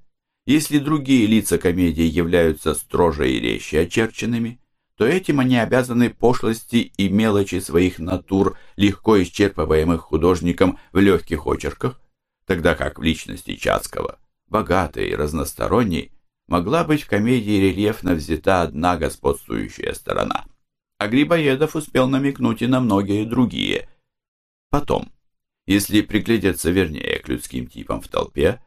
Speaker 1: Если другие лица комедии являются строже и резче очерченными, то этим они обязаны пошлости и мелочи своих натур, легко исчерпываемых художником в легких очерках, тогда как в личности Чацкого, богатой и разносторонней, могла быть в комедии рельефно взята одна господствующая сторона. А Грибоедов успел намекнуть и на многие другие. Потом, если приглядеться вернее к людским типам в толпе,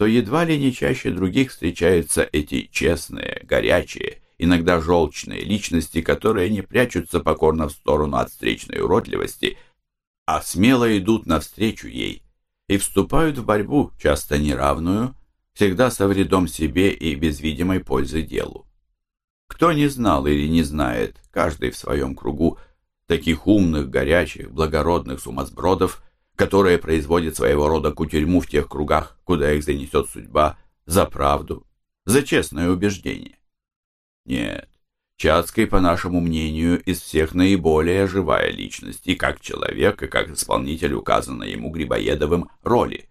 Speaker 1: то едва ли не чаще других встречаются эти честные, горячие, иногда желчные личности, которые не прячутся покорно в сторону от встречной уродливости, а смело идут навстречу ей и вступают в борьбу, часто неравную, всегда со вредом себе и без видимой пользы делу. Кто не знал или не знает, каждый в своем кругу, таких умных, горячих, благородных сумасбродов, которые производят своего рода кутерьму в тех кругах, куда их занесет судьба, за правду, за честное убеждение. Нет, Чацкий, по нашему мнению, из всех наиболее живая личность, и как человек, и как исполнитель указанной ему Грибоедовым роли.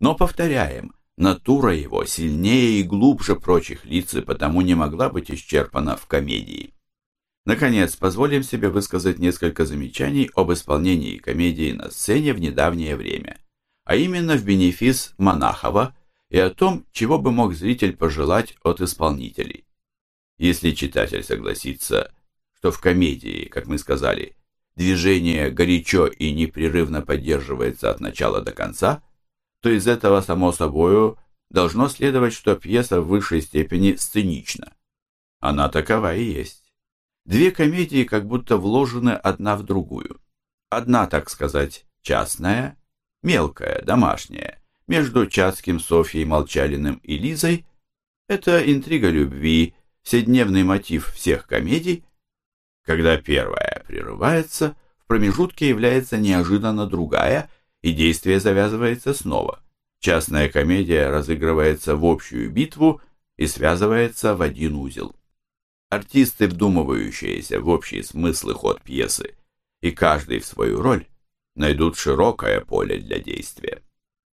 Speaker 1: Но, повторяем, натура его сильнее и глубже прочих лиц, и потому не могла быть исчерпана в комедии. Наконец, позволим себе высказать несколько замечаний об исполнении комедии на сцене в недавнее время, а именно в бенефис Монахова и о том, чего бы мог зритель пожелать от исполнителей. Если читатель согласится, что в комедии, как мы сказали, движение горячо и непрерывно поддерживается от начала до конца, то из этого, само собою, должно следовать, что пьеса в высшей степени сценична. Она такова и есть. Две комедии как будто вложены одна в другую. Одна, так сказать, частная, мелкая, домашняя, между Чацким, Софьей, Молчалиным и Лизой. Это интрига любви, вседневный мотив всех комедий. Когда первая прерывается, в промежутке является неожиданно другая, и действие завязывается снова. Частная комедия разыгрывается в общую битву и связывается в один узел. Артисты, вдумывающиеся в общий смысл и ход пьесы, и каждый в свою роль, найдут широкое поле для действия.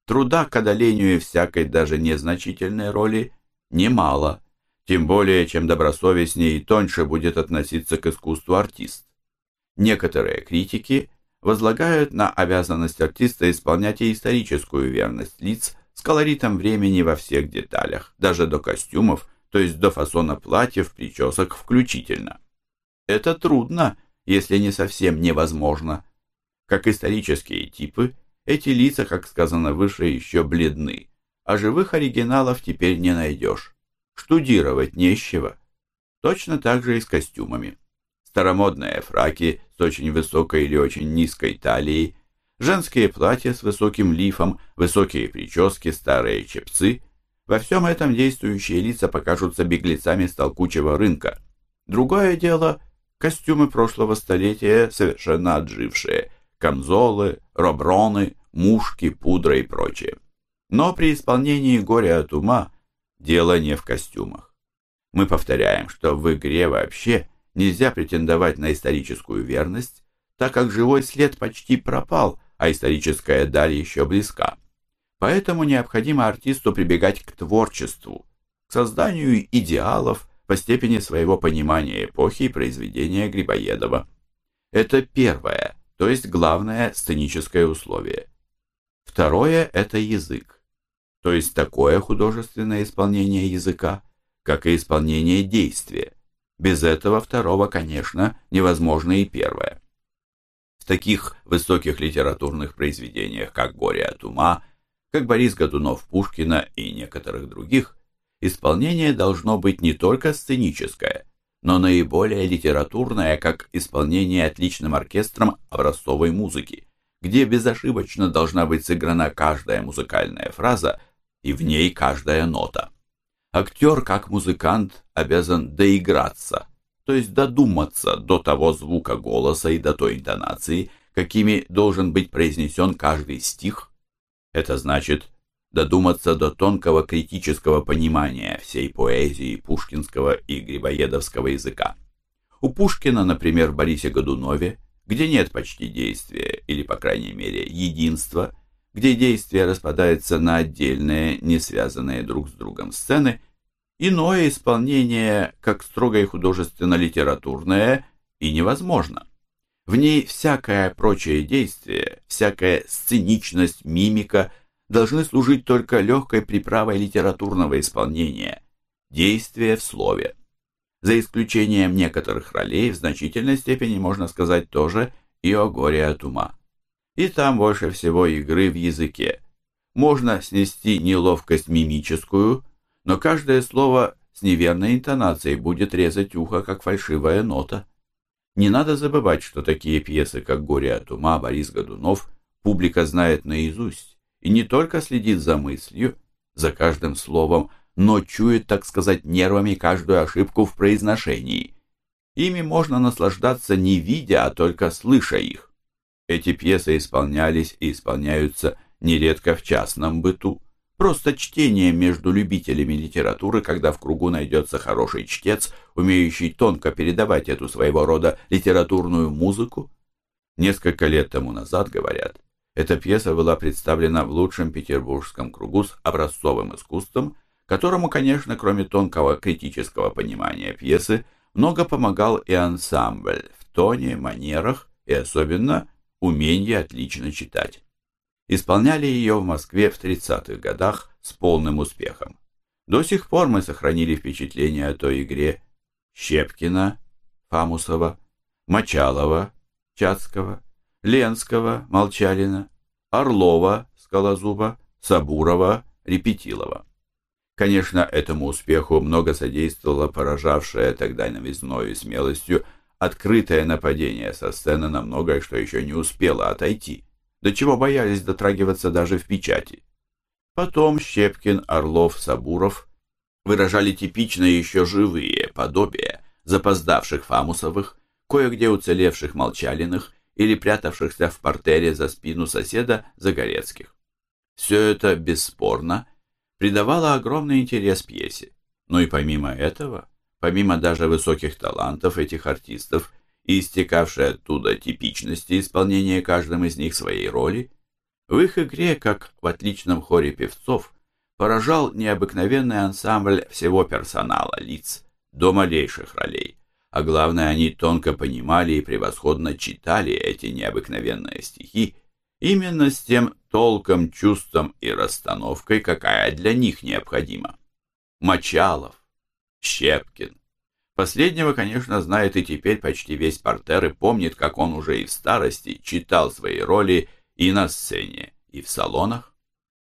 Speaker 1: Труда к одолению всякой даже незначительной роли немало, тем более, чем добросовестнее и тоньше будет относиться к искусству артист. Некоторые критики возлагают на обязанность артиста исполнять и историческую верность лиц с колоритом времени во всех деталях, даже до костюмов, то есть до фасона платьев, причесок включительно. Это трудно, если не совсем невозможно. Как исторические типы, эти лица, как сказано выше, еще бледны, а живых оригиналов теперь не найдешь. Штудировать нечего. Точно так же и с костюмами. Старомодные фраки с очень высокой или очень низкой талией, женские платья с высоким лифом, высокие прически, старые чепцы – во всем этом действующие лица покажутся беглецами с толкучего рынка. Другое дело – костюмы прошлого столетия, совершенно отжившие, камзолы, роброны, мушки, пудра и прочее. Но при исполнении «Горя от ума» дело не в костюмах. Мы повторяем, что в игре вообще нельзя претендовать на историческую верность, так как живой след почти пропал, а историческая даль еще близка. Поэтому необходимо артисту прибегать к творчеству, к созданию идеалов по степени своего понимания эпохи и произведения Грибоедова. Это первое, то есть главное сценическое условие. Второе – это язык, то есть такое художественное исполнение языка, как и исполнение действия. Без этого второго, конечно, невозможно и первое. В таких высоких литературных произведениях, как «Горе от ума», как Борис Годунов Пушкина и некоторых других, исполнение должно быть не только сценическое, но наиболее литературное, как исполнение отличным оркестром образцовой музыки, где безошибочно должна быть сыграна каждая музыкальная фраза и в ней каждая нота. Актер, как музыкант, обязан доиграться, то есть додуматься до того звука голоса и до той интонации, какими должен быть произнесен каждый стих, это значит додуматься до тонкого критического понимания всей поэзии пушкинского и грибоедовского языка. У Пушкина, например, в Борисе Годунове, где нет почти действия, или, по крайней мере, единства, где действие распадается на отдельные, не связанные друг с другом сцены, иное исполнение, как строгое художественно-литературное, и невозможно. В ней всякое прочее действие, всякая сценичность, мимика должны служить только легкой приправой литературного исполнения, действия в слове. За исключением некоторых ролей, в значительной степени можно сказать тоже и о горе от ума. И там больше всего игры в языке. Можно снести неловкость мимическую, но каждое слово с неверной интонацией будет резать ухо, как фальшивая нота. Не надо забывать, что такие пьесы, как «Горе от ума», «Борис Годунов» публика знает наизусть и не только следит за мыслью, за каждым словом, но чует, так сказать, нервами каждую ошибку в произношении. Ими можно наслаждаться не видя, а только слыша их. Эти пьесы исполнялись и исполняются нередко в частном быту. Просто чтение между любителями литературы, когда в кругу найдется хороший чтец, умеющий тонко передавать эту своего рода литературную музыку. Несколько лет тому назад, говорят, эта пьеса была представлена в лучшем петербургском кругу с образцовым искусством, которому, конечно, кроме тонкого критического понимания пьесы, много помогал и ансамбль в тоне, манерах и особенно умение отлично читать исполняли ее в Москве в 30-х годах с полным успехом. До сих пор мы сохранили впечатление о той игре Щепкина, Фамусова, Мочалова, Чацкого, Ленского, Молчалина, Орлова, Скалозуба, Сабурова, Репетилова. Конечно, этому успеху много содействовало поражавшее тогда новизной и смелостью открытое нападение со сцены на многое, что еще не успело отойти до чего боялись дотрагиваться даже в печати. Потом Щепкин, Орлов, Сабуров выражали типично еще живые подобия запоздавших Фамусовых, кое-где уцелевших Молчалиных или прятавшихся в портере за спину соседа Загорецких. Все это, бесспорно, придавало огромный интерес пьесе. Но и помимо этого, помимо даже высоких талантов этих артистов и истекавшей оттуда типичности исполнения каждым из них своей роли, в их игре, как в отличном хоре певцов, поражал необыкновенный ансамбль всего персонала, лиц, до малейших ролей. А главное, они тонко понимали и превосходно читали эти необыкновенные стихи, именно с тем толком, чувством и расстановкой, какая для них необходима. Мочалов, Щепкин, Последнего, конечно, знает и теперь почти весь портер и помнит, как он уже и в старости читал свои роли и на сцене, и в салонах.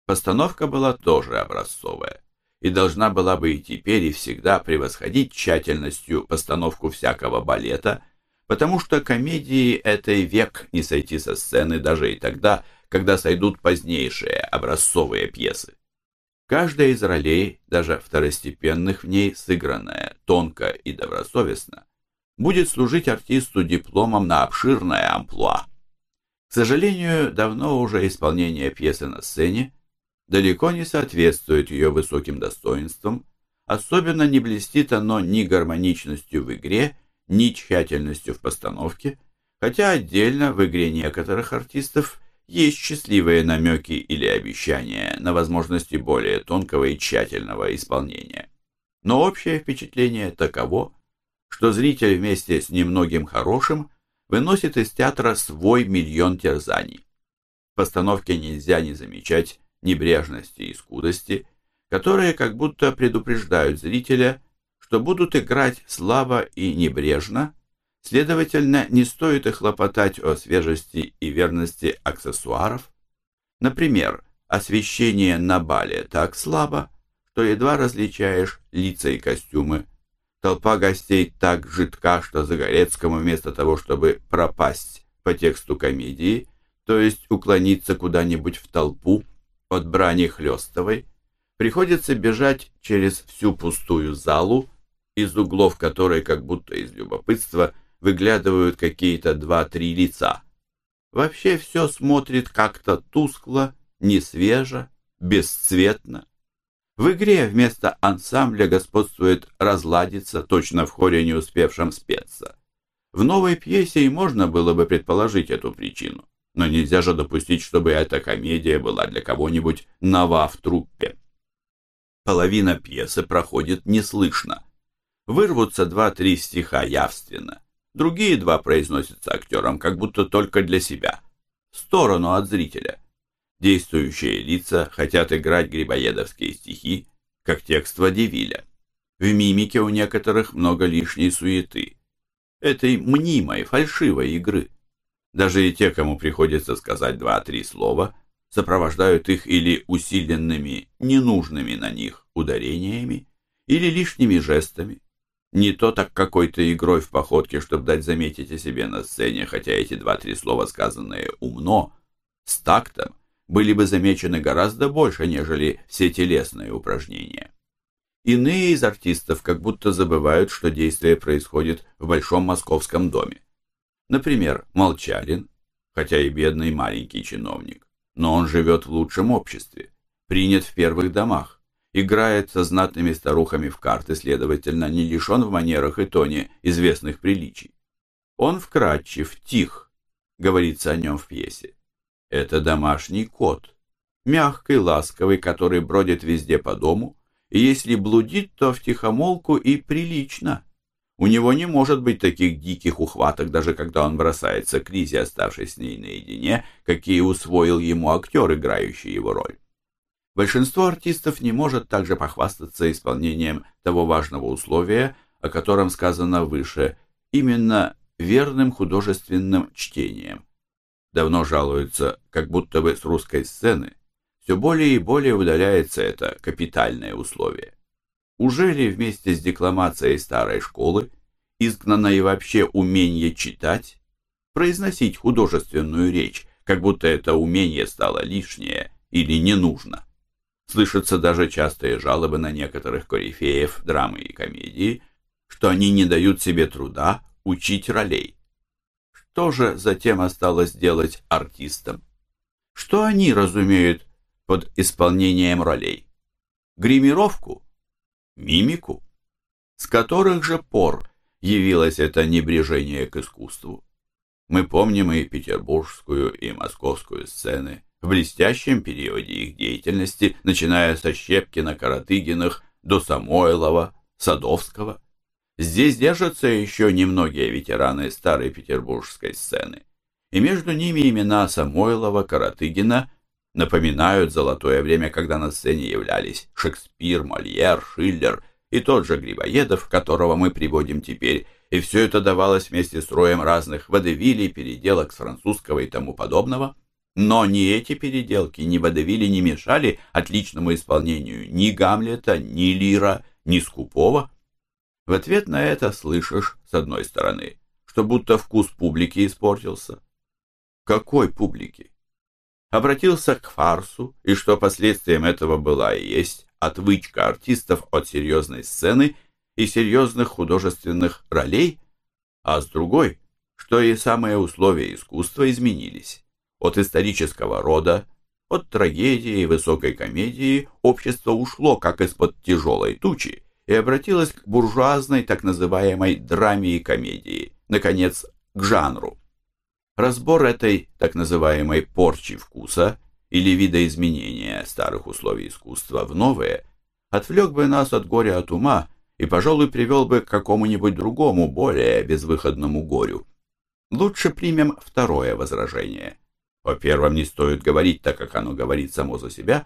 Speaker 1: Постановка была тоже образцовая и должна была бы и теперь и всегда превосходить тщательностью постановку всякого балета, потому что комедии этой век не сойти со сцены даже и тогда, когда сойдут позднейшие образцовые пьесы. Каждая из ролей, даже второстепенных в ней, сыгранная тонко и добросовестно, будет служить артисту дипломом на обширное амплуа. К сожалению, давно уже исполнение пьесы на сцене далеко не соответствует ее высоким достоинствам, особенно не блестит оно ни гармоничностью в игре, ни тщательностью в постановке, хотя отдельно в игре некоторых артистов есть счастливые намеки или обещания на возможности более тонкого и тщательного исполнения. Но общее впечатление таково, что зритель вместе с немногим хорошим выносит из театра свой миллион терзаний. В постановке нельзя не замечать небрежности и скудости, которые как будто предупреждают зрителя, что будут играть слабо и небрежно, Следовательно, не стоит и хлопотать о свежести и верности аксессуаров. Например, освещение на бале так слабо, что едва различаешь лица и костюмы. Толпа гостей так жидка, что Загорецкому вместо того, чтобы пропасть по тексту комедии, то есть уклониться куда-нибудь в толпу от брани хлестовой, приходится бежать через всю пустую залу, из углов которой, как будто из любопытства, выглядывают какие-то два-три лица. Вообще все смотрит как-то тускло, несвежо, бесцветно. В игре вместо ансамбля господствует разладиться, точно в хоре не успевшем спеться. В новой пьесе и можно было бы предположить эту причину, но нельзя же допустить, чтобы эта комедия была для кого-нибудь нова в труппе. Половина пьесы проходит неслышно. Вырвутся два-три стиха явственно. Другие два произносятся актером как будто только для себя, в сторону от зрителя. Действующие лица хотят играть грибоедовские стихи, как текст Вадивиля. В мимике у некоторых много лишней суеты. Этой мнимой, фальшивой игры. Даже и те, кому приходится сказать два-три слова, сопровождают их или усиленными, ненужными на них ударениями, или лишними жестами. Не то так какой-то игрой в походке, чтобы дать заметить о себе на сцене, хотя эти два-три слова, сказанные умно, с тактом, были бы замечены гораздо больше, нежели все телесные упражнения. Иные из артистов как будто забывают, что действие происходит в большом московском доме. Например, Молчалин, хотя и бедный маленький чиновник, но он живет в лучшем обществе, принят в первых домах, играет со знатными старухами в карты, следовательно, не лишен в манерах и тоне известных приличий. Он вкрадчив, тих, говорится о нем в пьесе. Это домашний кот, мягкий, ласковый, который бродит везде по дому, и если блудит, то втихомолку и прилично. У него не может быть таких диких ухваток, даже когда он бросается к Лизе, оставшись с ней наедине, какие усвоил ему актер, играющий его роль. Большинство артистов не может также похвастаться исполнением того важного условия, о котором сказано выше, именно верным художественным чтением. Давно жалуются, как будто бы с русской сцены все более и более удаляется это капитальное условие. Уже ли вместе с декламацией старой школы изгнано и вообще умение читать, произносить художественную речь, как будто это умение стало лишнее или не нужно? Слышатся даже частые жалобы на некоторых корифеев драмы и комедии, что они не дают себе труда учить ролей. Что же затем осталось делать артистам? Что они разумеют под исполнением ролей? Гримировку? мимику? С которых же пор явилось это небрежение к искусству? Мы помним и петербургскую, и московскую сцены в блестящем периоде их деятельности, начиная со Щепкина, Каратыгиных до Самойлова, Садовского. Здесь держатся еще немногие ветераны старой петербургской сцены, и между ними имена Самойлова, Каратыгина напоминают золотое время, когда на сцене являлись Шекспир, Мольер, Шиллер и тот же Грибоедов, которого мы приводим теперь, и все это давалось вместе с роем разных водевилей, переделок с французского и тому подобного. Но ни эти переделки, ни водевили не мешали отличному исполнению ни Гамлета, ни Лира, ни Скупого. В ответ на это слышишь, с одной стороны, что будто вкус публики испортился. Какой публики? обратился к фарсу, и что последствием этого была и есть отвычка артистов от серьезной сцены и серьезных художественных ролей, а с другой, что и самые условия искусства изменились. От исторического рода, от трагедии и высокой комедии общество ушло как из-под тяжелой тучи и обратилось к буржуазной так называемой драме и комедии, наконец, к жанру. Разбор этой так называемой порчи вкуса или видоизменения старых условий искусства в новые отвлек бы нас от горя от ума и, пожалуй, привел бы к какому-нибудь другому, более безвыходному горю. Лучше примем второе возражение. О первом не стоит говорить, так как оно говорит само за себя,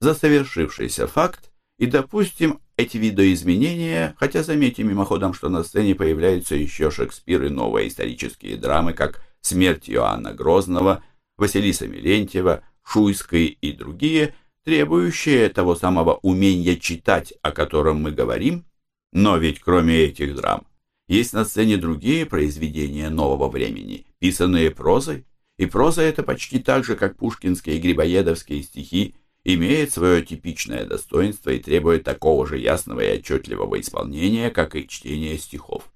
Speaker 1: за совершившийся факт, и допустим эти видоизменения, хотя заметим мимоходом, что на сцене появляются еще Шекспир и новые исторические драмы, как смерть Иоанна Грозного, Василиса Милентьева, Шуйской и другие, требующие того самого умения читать, о котором мы говорим, но ведь кроме этих драм есть на сцене другие произведения нового времени, писанные прозой, и проза это почти так же, как пушкинские и грибоедовские стихи, имеет свое типичное достоинство и требует такого же ясного и отчетливого исполнения, как и чтение стихов.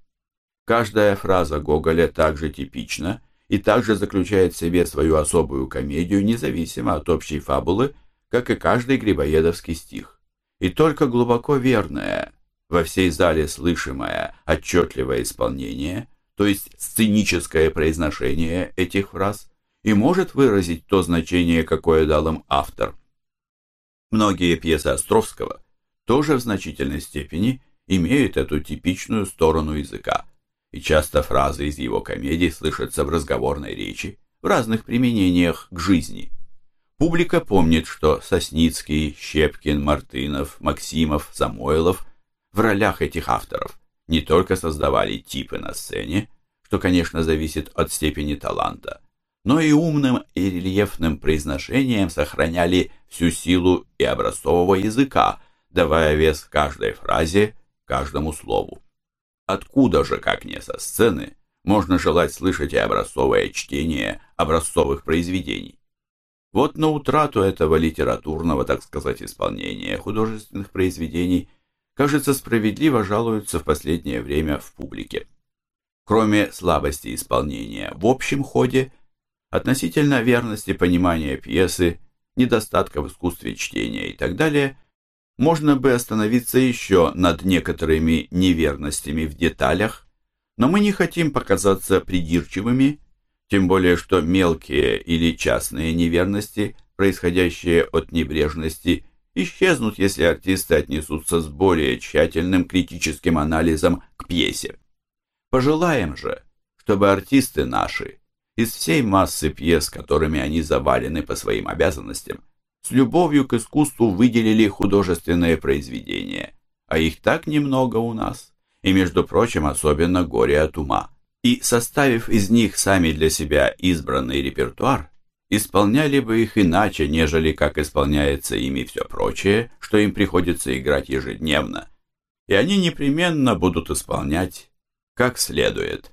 Speaker 1: Каждая фраза Гоголя также типична и также заключает в себе свою особую комедию, независимо от общей фабулы, как и каждый грибоедовский стих. И только глубоко верное, во всей зале слышимое отчетливое исполнение, то есть сценическое произношение этих фраз, и может выразить то значение, какое дал им автор. Многие пьесы Островского тоже в значительной степени имеют эту типичную сторону языка – и часто фразы из его комедий слышатся в разговорной речи, в разных применениях к жизни. Публика помнит, что Сосницкий, Щепкин, Мартынов, Максимов, Самойлов в ролях этих авторов не только создавали типы на сцене, что, конечно, зависит от степени таланта, но и умным и рельефным произношением сохраняли всю силу и образцового языка, давая вес каждой фразе, каждому слову. Откуда же, как не со сцены, можно желать слышать и образцовое чтение образцовых произведений? Вот на утрату этого литературного, так сказать, исполнения художественных произведений, кажется, справедливо жалуются в последнее время в публике. Кроме слабости исполнения в общем ходе, относительно верности понимания пьесы, недостатка в искусстве чтения и так далее, можно бы остановиться еще над некоторыми неверностями в деталях, но мы не хотим показаться придирчивыми тем более что мелкие или частные неверности, происходящие от небрежности, исчезнут, если артисты отнесутся с более тщательным критическим анализом к пьесе. Пожелаем же, чтобы артисты наши из всей массы пьес, которыми они завалены по своим обязанностям, с любовью к искусству выделили художественные произведения, а их так немного у нас, и, между прочим, особенно «Горе от ума» и, составив из них сами для себя избранный репертуар, исполняли бы их иначе, нежели как исполняется ими все прочее, что им приходится играть ежедневно, и они непременно будут исполнять как следует.